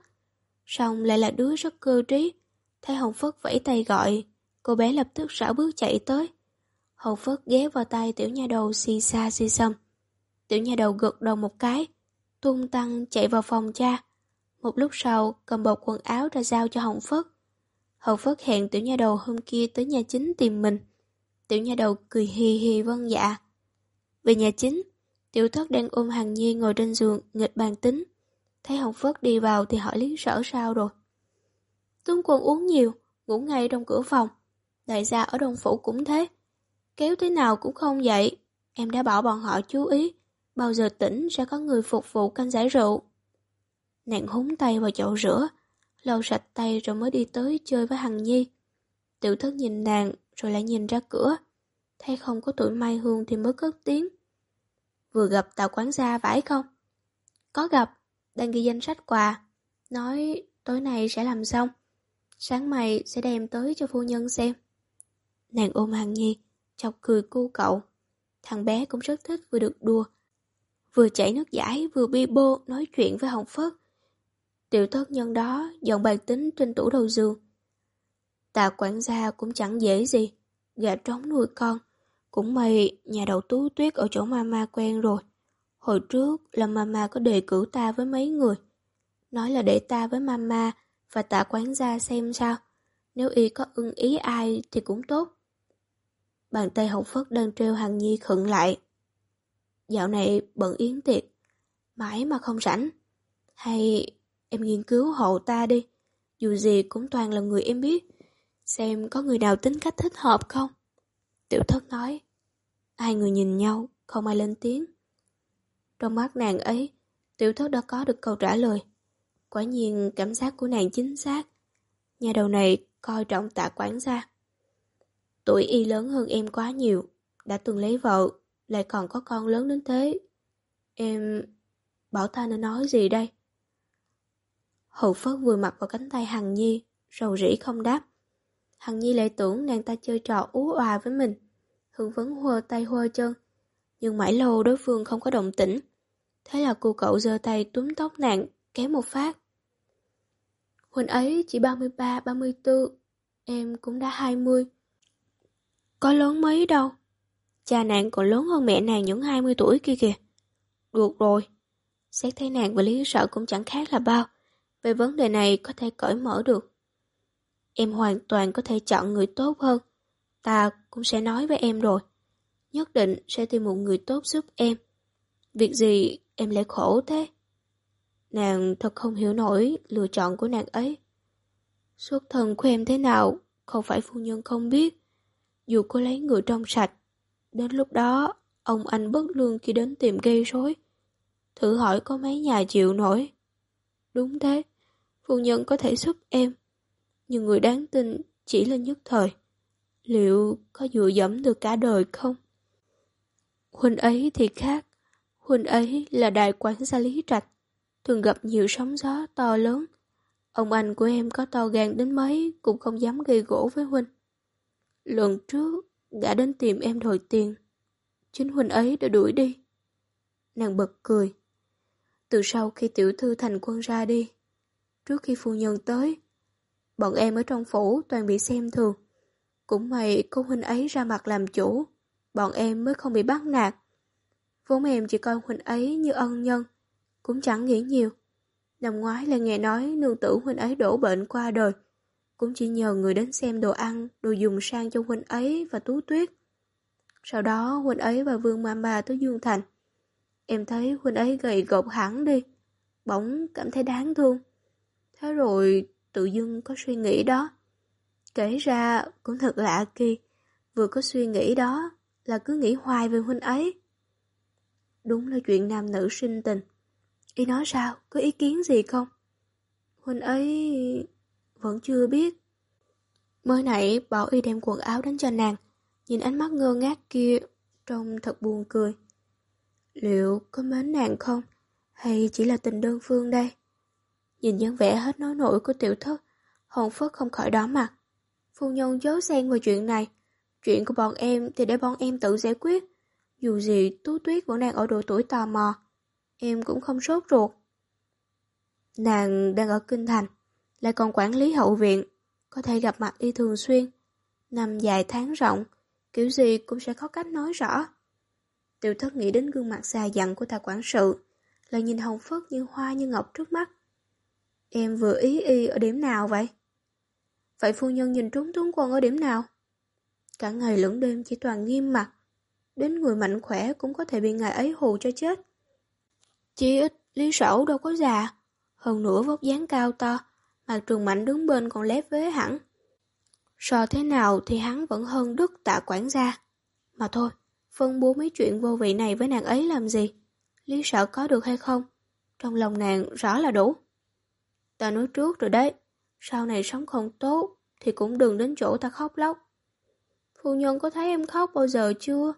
Xong lại là đứa rất cơ trí, thấy Hồng Phất vẫy tay gọi, cô bé lập tức rảo bước chạy tới. hậu Phất ghé vào tay tiểu nha đầu xì xa xì xăm. Tiểu nha đầu gật đầu một cái, tung tăng chạy vào phòng cha. Một lúc sau, cầm bọc quần áo ra giao cho Hồng Phất. hậu Phất hẹn tiểu nha đầu hôm kia tới nhà chính tìm mình. Tiểu nha đầu cười hì hì vâng dạ. Về nhà chính, tiểu thất đang ôm hàng nhi ngồi trên giường, nghịch bàn tính. Thấy Hồng Phất đi vào thì hỏi lý sở sao rồi. Tuấn quân uống nhiều, ngủ ngay trong cửa phòng. Đại gia ở đông phủ cũng thế. Kéo thế nào cũng không dậy. Em đã bảo bọn họ chú ý. Bao giờ tỉnh sẽ có người phục vụ canh giải rượu. Nàng húng tay vào chậu rửa, lau sạch tay rồi mới đi tới chơi với Hằng Nhi. Tiểu thất nhìn nàng rồi lại nhìn ra cửa. Thấy không có tuổi Mai Hương thì mới cất tiếng. Vừa gặp tàu quán gia phải không? Có gặp, đang ghi danh sách quà. Nói tối nay sẽ làm xong. Sáng mai sẽ đem tới cho phu nhân xem. Nàng ôm Hằng Nhi, chọc cười cu cậu. Thằng bé cũng rất thích vừa được đùa. Vừa chảy nước giải vừa bi bô nói chuyện với Hồng Phất. Tiểu thất nhân đó dọn bàn tính trên tủ đầu giường. Tạ quản gia cũng chẳng dễ gì, gà trống nuôi con. Cũng may nhà đầu tú tuyết ở chỗ mama quen rồi. Hồi trước là mama có đề cử ta với mấy người. Nói là để ta với mama và tạ quán gia xem sao. Nếu y có ưng ý ai thì cũng tốt. Bàn tay hậu phất đang treo hàng nhi khựng lại. Dạo này bận yến tiệc, mãi mà không rảnh. Hay em nghiên cứu hộ ta đi, dù gì cũng toàn là người em biết. Xem có người nào tính cách thích hợp không? Tiểu thất nói. Hai người nhìn nhau, không ai lên tiếng. Trong mắt nàng ấy, tiểu thất đã có được câu trả lời. Quả nhiên cảm giác của nàng chính xác. Nhà đầu này coi trọng tạ quản gia. Tuổi y lớn hơn em quá nhiều, đã từng lấy vợ, lại còn có con lớn đến thế. Em... Bảo ta nên nói gì đây? Hậu Phất vừa mặt vào cánh tay Hằng Nhi, rầu rĩ không đáp. Hằng Nhi lại tưởng nàng ta chơi trò ú òa với mình. Hương vấn hơ tay hơ chân. Nhưng mãi lâu đối phương không có động tĩnh. Thế là cô cậu giơ tay túm tóc nàng, kéo một phát. Huynh ấy chỉ 33-34, em cũng đã 20. Có lớn mấy đâu. Cha nàng còn lớn hơn mẹ nàng những 20 tuổi kia kìa. Được rồi. Xét thấy nàng và lý sợ cũng chẳng khác là bao. Về vấn đề này có thể cởi mở được. Em hoàn toàn có thể chọn người tốt hơn. Ta cũng sẽ nói với em rồi. Nhất định sẽ tìm một người tốt giúp em. Việc gì em lại khổ thế? Nàng thật không hiểu nổi lựa chọn của nàng ấy. Xuất thân của em thế nào, không phải phu nhân không biết. Dù có lấy người trong sạch, đến lúc đó, ông anh bất lương khi đến tìm gây rối. Thử hỏi có mấy nhà chịu nổi. Đúng thế, phu nhân có thể giúp em. Nhưng người đáng tin chỉ là nhất thời. Liệu có dựa dẫm được cả đời không? Huynh ấy thì khác. Huynh ấy là đại quán gia lý trạch thường gặp nhiều sóng gió to lớn. Ông anh của em có to gan đến mấy cũng không dám gây gỗ với Huynh. Lần trước, gã đến tìm em đòi tiền. Chính Huynh ấy đã đuổi đi. Nàng bật cười. Từ sau khi tiểu thư thành quân ra đi, trước khi phu nhân tới, bọn em ở trong phủ toàn bị xem thường. Cũng may cô Huynh ấy ra mặt làm chủ, bọn em mới không bị bắt nạt. Vốn em chỉ coi Huynh ấy như ân nhân, cũng chẳng nghĩ nhiều. Năm ngoái là nghe nói nương tử huynh ấy đổ bệnh qua đời, cũng chỉ nhờ người đến xem đồ ăn, đồ dùng sang cho huynh ấy và tú tuyết. Sau đó huynh ấy và vương mama tới Dương Thành. Em thấy huynh ấy gầy gộc hẳn đi, bỗng cảm thấy đáng thương. Thế rồi tự dưng có suy nghĩ đó. Kể ra cũng thật lạ kỳ, vừa có suy nghĩ đó là cứ nghĩ hoài về huynh ấy. Đúng là chuyện nam nữ sinh tình. Y nói sao? Có ý kiến gì không? Huynh ấy vẫn chưa biết. Mới nãy bảo y đem quần áo đến cho nàng. Nhìn ánh mắt ngơ ngác kia, trông thật buồn cười. Liệu có mến nàng không? Hay chỉ là tình đơn phương đây? Nhìn dáng vẻ hết nói nổi của tiểu thất, hồn phất không khỏi đỏ mặt. Phu nhân chớ xen vào chuyện này. Chuyện của bọn em thì để bọn em tự giải quyết. Dù gì Tú Tuyết vẫn đang ở độ tuổi tò mò. Em cũng không sốt ruột. Nàng đang ở Kinh Thành, lại còn quản lý hậu viện, có thể gặp mặt y thường xuyên. Năm dài tháng rộng, kiểu gì cũng sẽ có cách nói rõ. Tiểu thất nghĩ đến gương mặt già dặn của ta quản sự, lại nhìn hồng phất như hoa như ngọc trước mắt. Em vừa ý y ở điểm nào vậy? Vậy phu nhân nhìn trúng tướng quân ở điểm nào? Cả ngày lẫn đêm chỉ toàn nghiêm mặt. Đến người mạnh khỏe cũng có thể bị ngài ấy hù cho chết. Chỉ ít, Lý Sẩu đâu có già. Hơn nữa vóc dáng cao to, mặt trường mạnh đứng bên còn lép vế hẳn. So thế nào thì hắn vẫn hơn đức tạ quản gia. Mà thôi, phân bố mấy chuyện vô vị này với nàng ấy làm gì? Lý sợ có được hay không? Trong lòng nàng rõ là đủ. Ta nói trước rồi đấy, sau này sống không tốt thì cũng đừng đến chỗ ta khóc lóc. Phu nhân có thấy em khóc bao giờ chưa?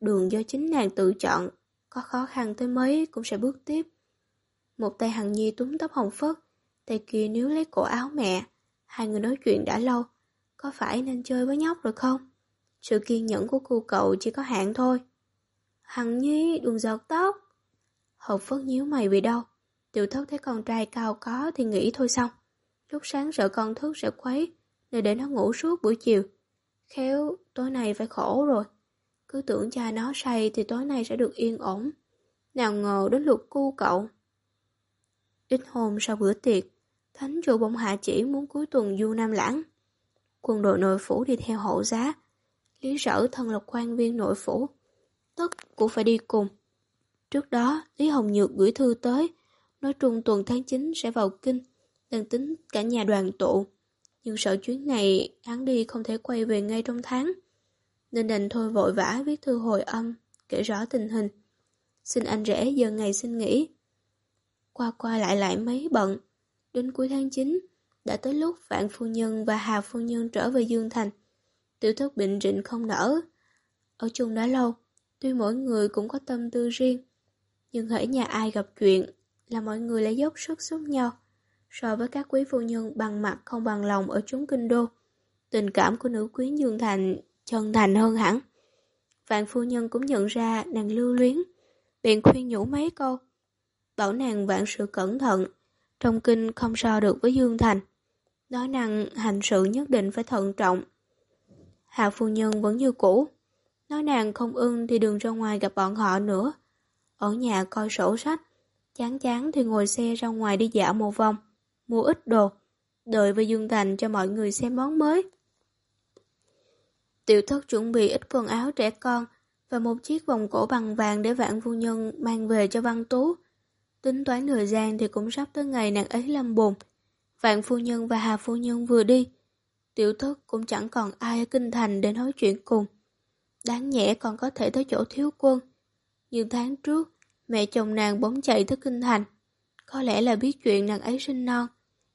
Đường do chính nàng tự chọn, có khó khăn tới mấy cũng sẽ bước tiếp. Một tay Hằng Nhi túm tóc hồng phất, tay kia níu lấy cổ áo mẹ. Hai người nói chuyện đã lâu, có phải nên chơi với nhóc rồi không? Sự kiên nhẫn của cô cậu chỉ có hạn thôi. Hằng Nhi đừng giọt tóc. Hậu phất nhíu mày vì đâu? Tiểu thất thấy con trai cao có thì nghĩ thôi xong. Lúc sáng sợ con thức sẽ quấy, nên để nó ngủ suốt buổi chiều. Khéo, tối nay phải khổ rồi. Cứ tưởng cha nó say thì tối nay sẽ được yên ổn. Nào ngờ đến lục cu cậu. Ít hôm sau bữa tiệc, Thánh chủ bỗng hạ chỉ muốn cuối tuần du Nam Lãng. Quân đội nội phủ đi theo hộ giá. Lý sở thân là quan viên nội phủ. Tất cũng phải đi cùng. Trước đó, Lý Hồng Nhược gửi thư tới, nói trung tuần tháng 9 sẽ vào kinh, đang tính cả nhà đoàn tụ. Nhưng sợ chuyến này hắn đi không thể quay về ngay trong tháng, nên đành thôi vội vã viết thư hồi âm, kể rõ tình hình. Xin anh rể giờ ngày xin nghỉ. Qua qua lại lại mấy bận, đến cuối tháng 9, đã tới lúc Vạn Phu Nhân và Hà Phu Nhân trở về Dương Thành. Tiểu thất bệnh rịnh không nở. Ở chung đã lâu, tuy mỗi người cũng có tâm tư riêng, nhưng hãy nhà ai gặp chuyện là mọi người lại dốc sức giúp nhau. So với các quý phu nhân bằng mặt không bằng lòng ở chúng kinh đô, tình cảm của nữ quyến Dương Thành chân thành hơn hẳn. Vạn phu nhân cũng nhận ra nàng lưu luyến, 便 khuyên nhủ mấy câu. Bảo nàng vạn sự cẩn thận, trong kinh không so được với Dương Thành. Nói nàng hành sự nhất định phải thận trọng. Hạ phu nhân vẫn như cũ. Nói nàng không ưng thì đừng ra ngoài gặp bọn họ nữa. Ở nhà coi sổ sách, chán chán thì ngồi xe ra ngoài đi dạo một vòng, mua ít đồ, đợi về Dương Thành cho mọi người xem món mới. Tiểu thất chuẩn bị ít quần áo trẻ con và một chiếc vòng cổ bằng vàng để vạn phu nhân mang về cho văn tú. Tính toán thời gian thì cũng sắp tới ngày nàng ấy lâm bồn. Vạn phu nhân và Hà phu nhân vừa đi. Tiểu thất cũng chẳng còn ai ở kinh thành để nói chuyện cùng. Đáng nhẽ còn có thể tới chỗ thiếu quân. Nhưng tháng trước, mẹ chồng nàng bỗng chạy tới kinh thành. Có lẽ là biết chuyện nàng ấy sinh non.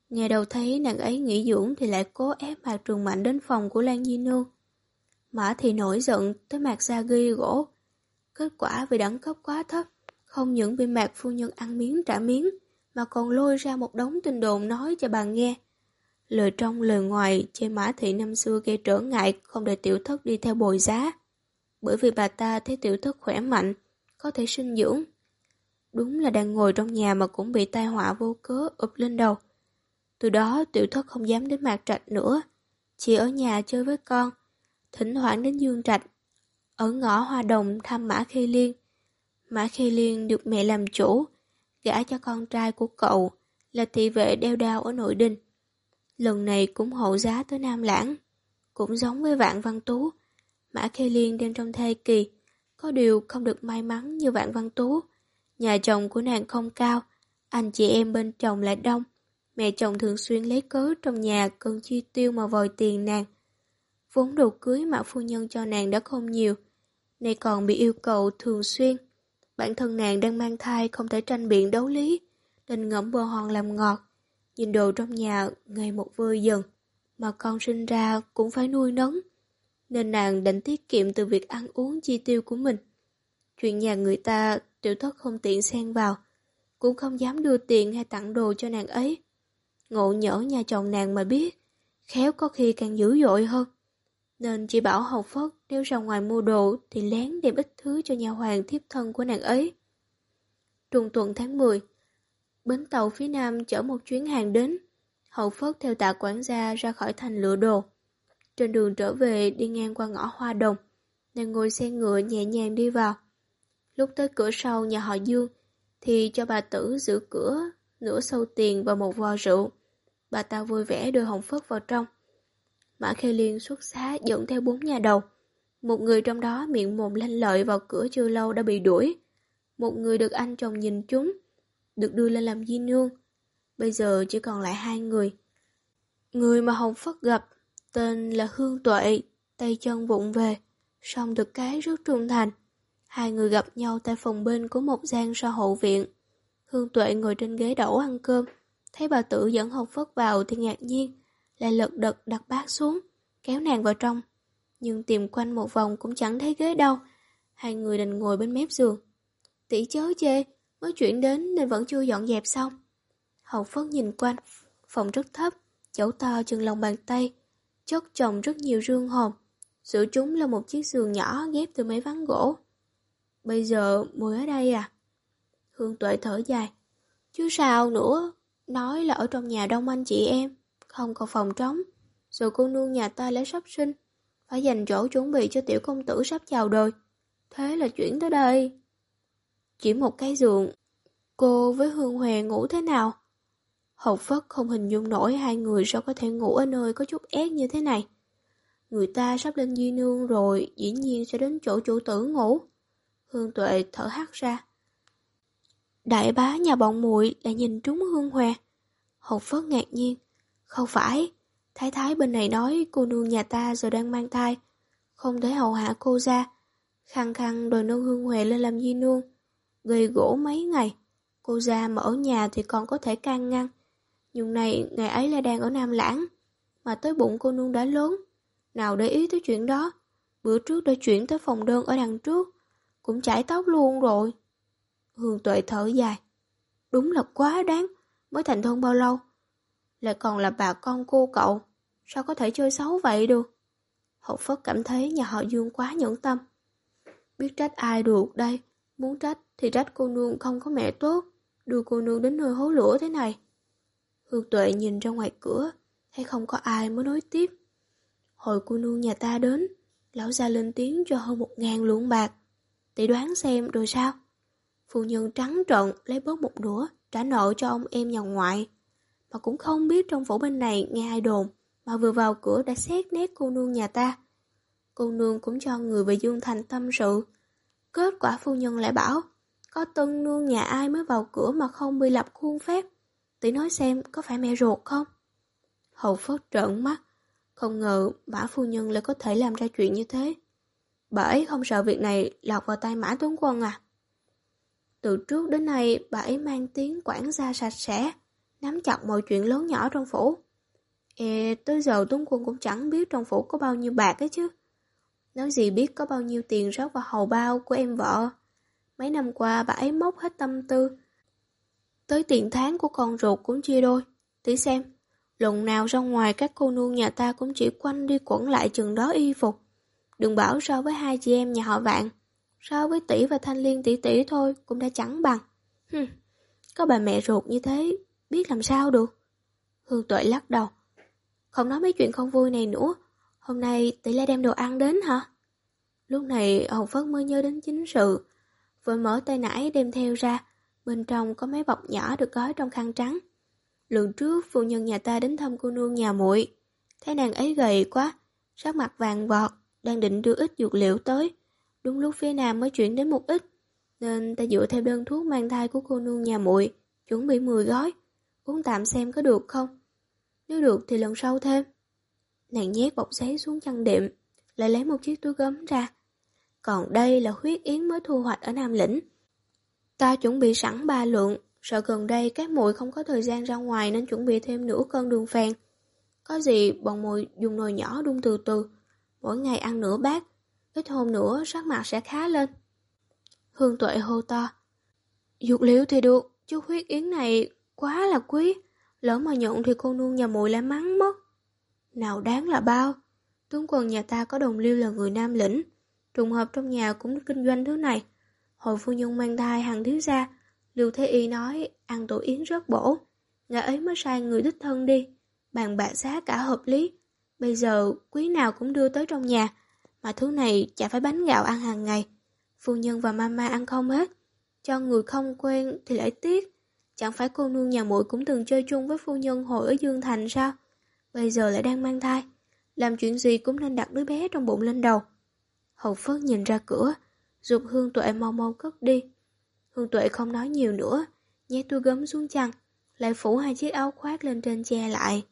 ngày đầu thấy nàng ấy nghỉ dưỡng thì lại cố ép Mạc Trường Mạnh đến phòng của Lan Di Nương. Mã thì nổi giận tới Mạc Gia ghi gỗ. Kết quả vì đẳng cấp quá thấp, không những bị Mạc Phu Nhân ăn miếng trả miếng, mà còn lôi ra một đống tin đồn nói cho bà nghe. Lời trong lời ngoài chê Mã Thị năm xưa gây trở ngại không để tiểu thất đi theo bồi giá. Bởi vì bà ta thấy tiểu thất khỏe mạnh, có thể sinh dưỡng. Đúng là đang ngồi trong nhà mà cũng bị tai họa vô cớ ụp lên đầu. Từ đó tiểu thất không dám đến mạc trạch nữa, chỉ ở nhà chơi với con, thỉnh thoảng đến dương trạch, ở ngõ hoa đồng thăm Mã Khê Liên. Mã khi Liên được mẹ làm chủ, gả cho con trai của cậu là thị vệ đeo đao ở nội đình. Lần này cũng hậu giá tới Nam Lãng, cũng giống với Vạn Văn Tú. Mã khi Liên đem trong thai kỳ, có điều không được may mắn như Vạn Văn Tú. Nhà chồng của nàng không cao, anh chị em bên chồng lại đông. Mẹ chồng thường xuyên lấy cớ trong nhà cần chi tiêu mà vòi tiền nàng. Vốn đồ cưới mà phu nhân cho nàng đã không nhiều, nay còn bị yêu cầu thường xuyên. Bản thân nàng đang mang thai không thể tranh biện đấu lý, nên ngẫm bồ hòn làm ngọt. Nhìn đồ trong nhà ngày một vơi dần, mà con sinh ra cũng phải nuôi nấng. Nên nàng định tiết kiệm từ việc ăn uống chi tiêu của mình. Chuyện nhà người ta tiểu thất không tiện xen vào, cũng không dám đưa tiền hay tặng đồ cho nàng ấy. Ngộ nhỡ nhà chồng nàng mà biết, khéo có khi càng dữ dội hơn. Nên chỉ bảo Hồng Phất nếu ra ngoài mua đồ thì lén đem ít thứ cho nhà hoàng thiếp thân của nàng ấy. Trung tuần tháng 10, bến tàu phía nam chở một chuyến hàng đến. Hậu Phất theo tạ quản gia ra khỏi thành lựa đồ. Trên đường trở về đi ngang qua ngõ hoa đồng, nàng ngồi xe ngựa nhẹ nhàng đi vào. Lúc tới cửa sau nhà họ Dương, thì cho bà tử giữ cửa, nửa sâu tiền và một vò rượu. Bà ta vui vẻ đưa Hồng Phất vào trong. Mã Khê Liên xuất xá dẫn theo bốn nhà đầu. Một người trong đó miệng mồm lanh lợi vào cửa chưa lâu đã bị đuổi. Một người được anh chồng nhìn chúng, được đưa lên làm di nương. Bây giờ chỉ còn lại hai người. Người mà Hồng Phất gặp, tên là Hương Tuệ, tay chân vụng về, song được cái rất trung thành. Hai người gặp nhau tại phòng bên của một gian sau hậu viện. Hương Tuệ ngồi trên ghế đẩu ăn cơm, thấy bà tử dẫn Hồng Phất vào thì ngạc nhiên, lại lật đật đặt bát xuống, kéo nàng vào trong. Nhưng tìm quanh một vòng cũng chẳng thấy ghế đâu, hai người đành ngồi bên mép giường. Tỷ chớ chê, mới chuyển đến nên vẫn chưa dọn dẹp xong. Hồng Phất nhìn quanh, phòng rất thấp, chậu to chừng lòng bàn tay, chất trồng rất nhiều rương hồn. Giữa chúng là một chiếc giường nhỏ ghép từ mấy ván gỗ. Bây giờ mùi ở đây à? Hương Tuệ thở dài. Chứ sao nữa, nói là ở trong nhà đông anh chị em, không còn phòng trống. Rồi cô nương nhà ta lấy sắp sinh, phải dành chỗ chuẩn bị cho tiểu công tử sắp chào đời. Thế là chuyển tới đây. Chỉ một cái giường, cô với Hương Hòe ngủ thế nào? Hậu Phất không hình dung nổi hai người sao có thể ngủ ở nơi có chút ép như thế này. Người ta sắp lên di nương rồi, dĩ nhiên sẽ đến chỗ chủ tử ngủ. Hương Tuệ thở hắt ra. Đại bá nhà bọn muội lại nhìn trúng Hương Hòa. Hậu Phất ngạc nhiên. Không phải, Thái Thái bên này nói cô nương nhà ta giờ đang mang thai, không thể hầu hạ cô ra. Khăng khăng đòi nương Hương Huệ lên làm di nương. Gây gỗ mấy ngày, cô ra mà ở nhà thì còn có thể can ngăn. Nhưng này, ngày ấy là đang ở Nam Lãng, mà tới bụng cô nương đã lớn. Nào để ý tới chuyện đó, bữa trước đã chuyển tới phòng đơn ở đằng trước cũng chải tóc luôn rồi. Hương tuệ thở dài. Đúng là quá đáng, mới thành thân bao lâu. Lại còn là bà con cô cậu, sao có thể chơi xấu vậy được? Hậu Phất cảm thấy nhà họ Dương quá nhẫn tâm. Biết trách ai được đây, muốn trách thì trách cô nương không có mẹ tốt, đưa cô nương đến nơi hố lửa thế này. Hương tuệ nhìn ra ngoài cửa, thấy không có ai mới nói tiếp. Hồi cô nương nhà ta đến, lão gia lên tiếng cho hơn một ngàn lượng bạc. Tỷ đoán xem rồi sao? Phu nhân trắng trợn lấy bớt một đũa, trả nợ cho ông em nhà ngoại. Mà cũng không biết trong phủ bên này nghe ai đồn, mà vừa vào cửa đã xét nét cô nương nhà ta. Cô nương cũng cho người về Dương Thành tâm sự. Kết quả phu nhân lại bảo, có tân nương nhà ai mới vào cửa mà không bị lập khuôn phép. Tỷ nói xem có phải mẹ ruột không? Hậu Phất trợn mắt, không ngờ bả phu nhân lại có thể làm ra chuyện như thế. Bà ấy không sợ việc này lọt vào tay Mã Tuấn Quân à? Từ trước đến nay, bà ấy mang tiếng quản gia sạch sẽ, nắm chặt mọi chuyện lớn nhỏ trong phủ. Ê, tới giờ Tuấn Quân cũng chẳng biết trong phủ có bao nhiêu bạc ấy chứ. Nói gì biết có bao nhiêu tiền rót vào hầu bao của em vợ. Mấy năm qua bà ấy móc hết tâm tư. Tới tiền tháng của con ruột cũng chia đôi. Tí xem, lần nào ra ngoài các cô nương nhà ta cũng chỉ quanh đi quẩn lại chừng đó y phục. Đừng bảo so với hai chị em nhà họ vạn. So với tỷ và thanh liên tỷ tỷ thôi cũng đã chẳng bằng. Hừm, có bà mẹ ruột như thế, biết làm sao được. Hương tuệ lắc đầu. Không nói mấy chuyện không vui này nữa. Hôm nay tỷ lại đem đồ ăn đến hả? Lúc này Hồng Phất mới nhớ đến chính sự. vừa mở tay nải đem theo ra. Bên trong có mấy bọc nhỏ được gói trong khăn trắng. Lần trước phụ nhân nhà ta đến thăm cô nương nhà muội Thấy nàng ấy gầy quá, sắc mặt vàng vọt, đang định đưa ít dược liệu tới. Đúng lúc phía nam mới chuyển đến một ít, nên ta dựa theo đơn thuốc mang thai của cô nương nhà muội chuẩn bị 10 gói, uống tạm xem có được không. Nếu được thì lần sau thêm. Nàng nhét bọc giấy xuống chăn đệm, lại lấy một chiếc túi gấm ra. Còn đây là huyết yến mới thu hoạch ở Nam Lĩnh. Ta chuẩn bị sẵn ba lượng, sợ gần đây các muội không có thời gian ra ngoài nên chuẩn bị thêm nửa cân đường phèn. Có gì bọn muội dùng nồi nhỏ đun từ từ, mỗi ngày ăn nửa bát, ít hôm nữa sắc mặt sẽ khá lên. Hương tuệ hô to. Dược liệu thì được, chút huyết yến này quá là quý, lỡ mà nhận thì cô nương nhà muội lại mắng mất. Nào đáng là bao, tướng quân nhà ta có đồng liêu là người nam lĩnh, trùng hợp trong nhà cũng kinh doanh thứ này. Hồi phu nhân mang thai hàng thiếu gia, Lưu Thế Y nói ăn tổ yến rất bổ, ngài ấy mới sai người đích thân đi, bàn bạc giá cả hợp lý. Bây giờ quý nào cũng đưa tới trong nhà, mà thứ này chả phải bánh gạo ăn hàng ngày. Phu nhân và mama ăn không hết, cho người không quen thì lại tiếc. Chẳng phải cô nương nhà muội cũng từng chơi chung với phu nhân hồi ở Dương Thành sao? Bây giờ lại đang mang thai, làm chuyện gì cũng nên đặt đứa bé trong bụng lên đầu. Hậu Phất nhìn ra cửa, dục Hương Tuệ mau mau cất đi. Hương Tuệ không nói nhiều nữa, nhét tôi gấm xuống chăn, lại phủ hai chiếc áo khoác lên trên che lại.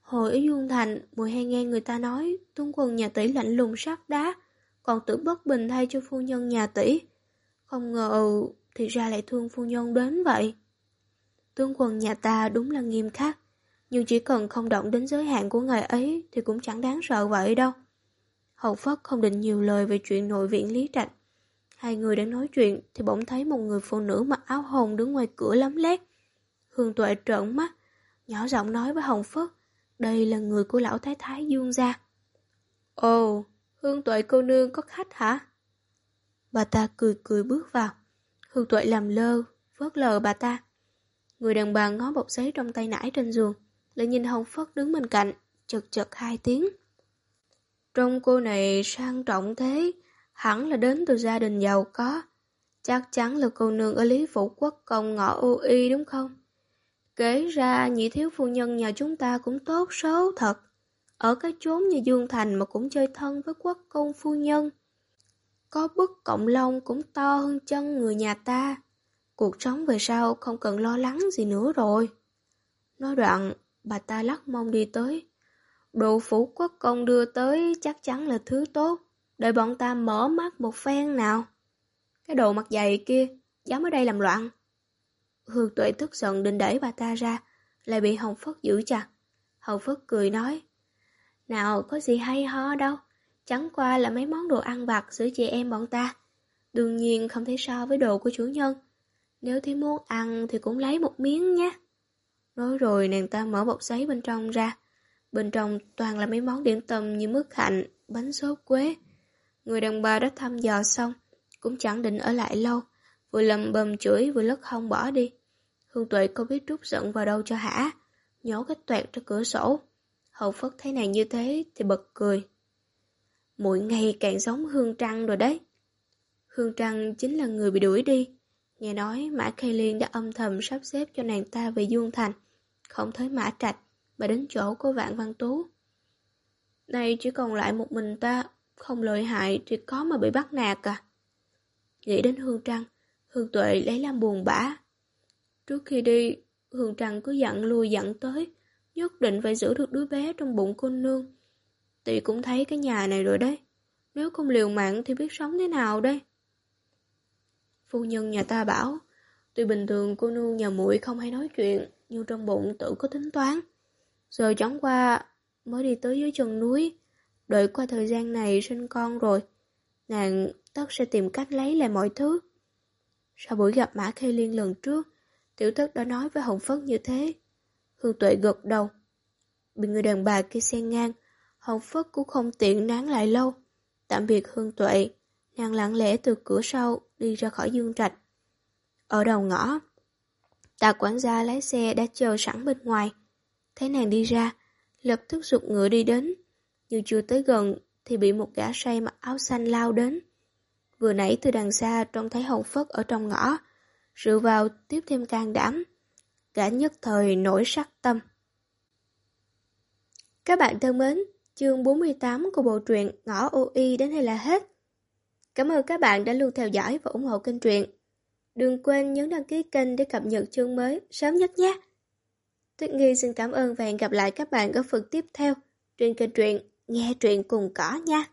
Hồi ở Dương Thành, mùi hay nghe người ta nói tuân quân nhà tỷ lạnh lùng sắt đá, còn tự bất bình thay cho phu nhân nhà tỷ. Không ngờ thì ra lại thương phu nhân đến vậy. Tướng quân nhà ta đúng là nghiêm khắc, nhưng chỉ cần không động đến giới hạn của ngài ấy thì cũng chẳng đáng sợ vậy đâu. Hậu Phất không định nhiều lời về chuyện nội viện Lý Trạch. Hai người đang nói chuyện thì bỗng thấy một người phụ nữ mặc áo hồng đứng ngoài cửa lắm lét. Hương Tuệ trợn mắt, nhỏ giọng nói với Hồng Phất, đây là người của lão thái thái Dương gia. Ồ, Hương Tuệ cô nương có khách hả? Bà ta cười cười bước vào. Hương Tuệ làm lơ, vớt lờ bà ta. Người đàn bà ngó bọc giấy trong tay nải trên giường, lại nhìn Hồng Phất đứng bên cạnh, chật chật hai tiếng. Trong cô này sang trọng thế, hẳn là đến từ gia đình giàu có. Chắc chắn là cô nương ở Lý Phủ Quốc công ngõ ô y đúng không? Kể ra nhị thiếu phu nhân nhà chúng ta cũng tốt xấu thật. Ở cái chốn như Dương Thành mà cũng chơi thân với quốc công phu nhân. Có bức cộng lông cũng to hơn chân người nhà ta. Cuộc sống về sau không cần lo lắng gì nữa rồi. Nói đoạn, bà ta lắc mông đi tới. Đồ phủ quốc công đưa tới chắc chắn là thứ tốt. Đợi bọn ta mở mắt một phen nào. Cái đồ mặt dày kia, dám ở đây làm loạn. Hương tuệ tức giận định đẩy bà ta ra, lại bị Hồng Phất giữ chặt. Hồng Phất cười nói, nào có gì hay ho đâu, chẳng qua là mấy món đồ ăn vặt giữa chị em bọn ta. Đương nhiên không thể so với đồ của chủ nhân. Nếu thấy muốn ăn thì cũng lấy một miếng nhé. Nói rồi nàng ta mở bọc giấy bên trong ra. Bên trong toàn là mấy món điểm tâm như mứt hạnh, bánh sốt quế. Người đàn bà đã thăm dò xong, cũng chẳng định ở lại lâu. Vừa lầm bầm chửi vừa lất không bỏ đi. Hương Tuệ có biết trút giận vào đâu cho hả? Nhổ cái toẹt ra cửa sổ. Hậu Phất thấy nàng như thế thì bật cười. Mỗi ngày càng giống Hương Trăng rồi đấy. Hương Trăng chính là người bị đuổi đi. Nghe nói Mã Khai Liên đã âm thầm sắp xếp cho nàng ta về Dương Thành. Không thấy Mã Trạch mà đến chỗ của Vạn Văn Tú. Này chỉ còn lại một mình ta, không lợi hại thì có mà bị bắt nạt à. Nghĩ đến Hương Trăng, Hương Tuệ lấy làm buồn bã. Trước khi đi, Hương Trăng cứ dặn lui dặn tới, nhất định phải giữ được đứa bé trong bụng cô nương. Tỷ cũng thấy cái nhà này rồi đấy, nếu không liều mạng thì biết sống thế nào đây? Phu nhân nhà ta bảo, tuy bình thường cô nương nhà muội không hay nói chuyện, nhưng trong bụng tự có tính toán. Giờ chóng qua mới đi tới dưới chân núi, đợi qua thời gian này sinh con rồi, nàng tất sẽ tìm cách lấy lại mọi thứ. Sau buổi gặp Mã Khê Liên lần trước, tiểu thất đã nói với Hồng Phất như thế. Hương Tuệ gật đầu. Bị người đàn bà kia xen ngang, Hồng Phất cũng không tiện nán lại lâu. Tạm biệt Hương Tuệ, nàng lặng lẽ từ cửa sau đi ra khỏi dương trạch. Ở đầu ngõ, tạ quản gia lái xe đã chờ sẵn bên ngoài. Thấy nàng đi ra, lập tức rụt ngựa đi đến. Nhưng chưa tới gần thì bị một gã say mặc áo xanh lao đến. Vừa nãy từ đằng xa trông thấy Hồng Phất ở trong ngõ, rượu vào tiếp thêm can đảm. Gã nhất thời nổi sắc tâm. Các bạn thân mến, chương 48 của bộ truyện Ngõ Ô Y đến đây là hết. Cảm ơn các bạn đã luôn theo dõi và ủng hộ kênh truyện. Đừng quên nhấn đăng ký kênh để cập nhật chương mới sớm nhất nhé. Tuyết Nghi xin cảm ơn và hẹn gặp lại các bạn ở phần tiếp theo trên kênh truyện Nghe truyện cùng cỏ nha.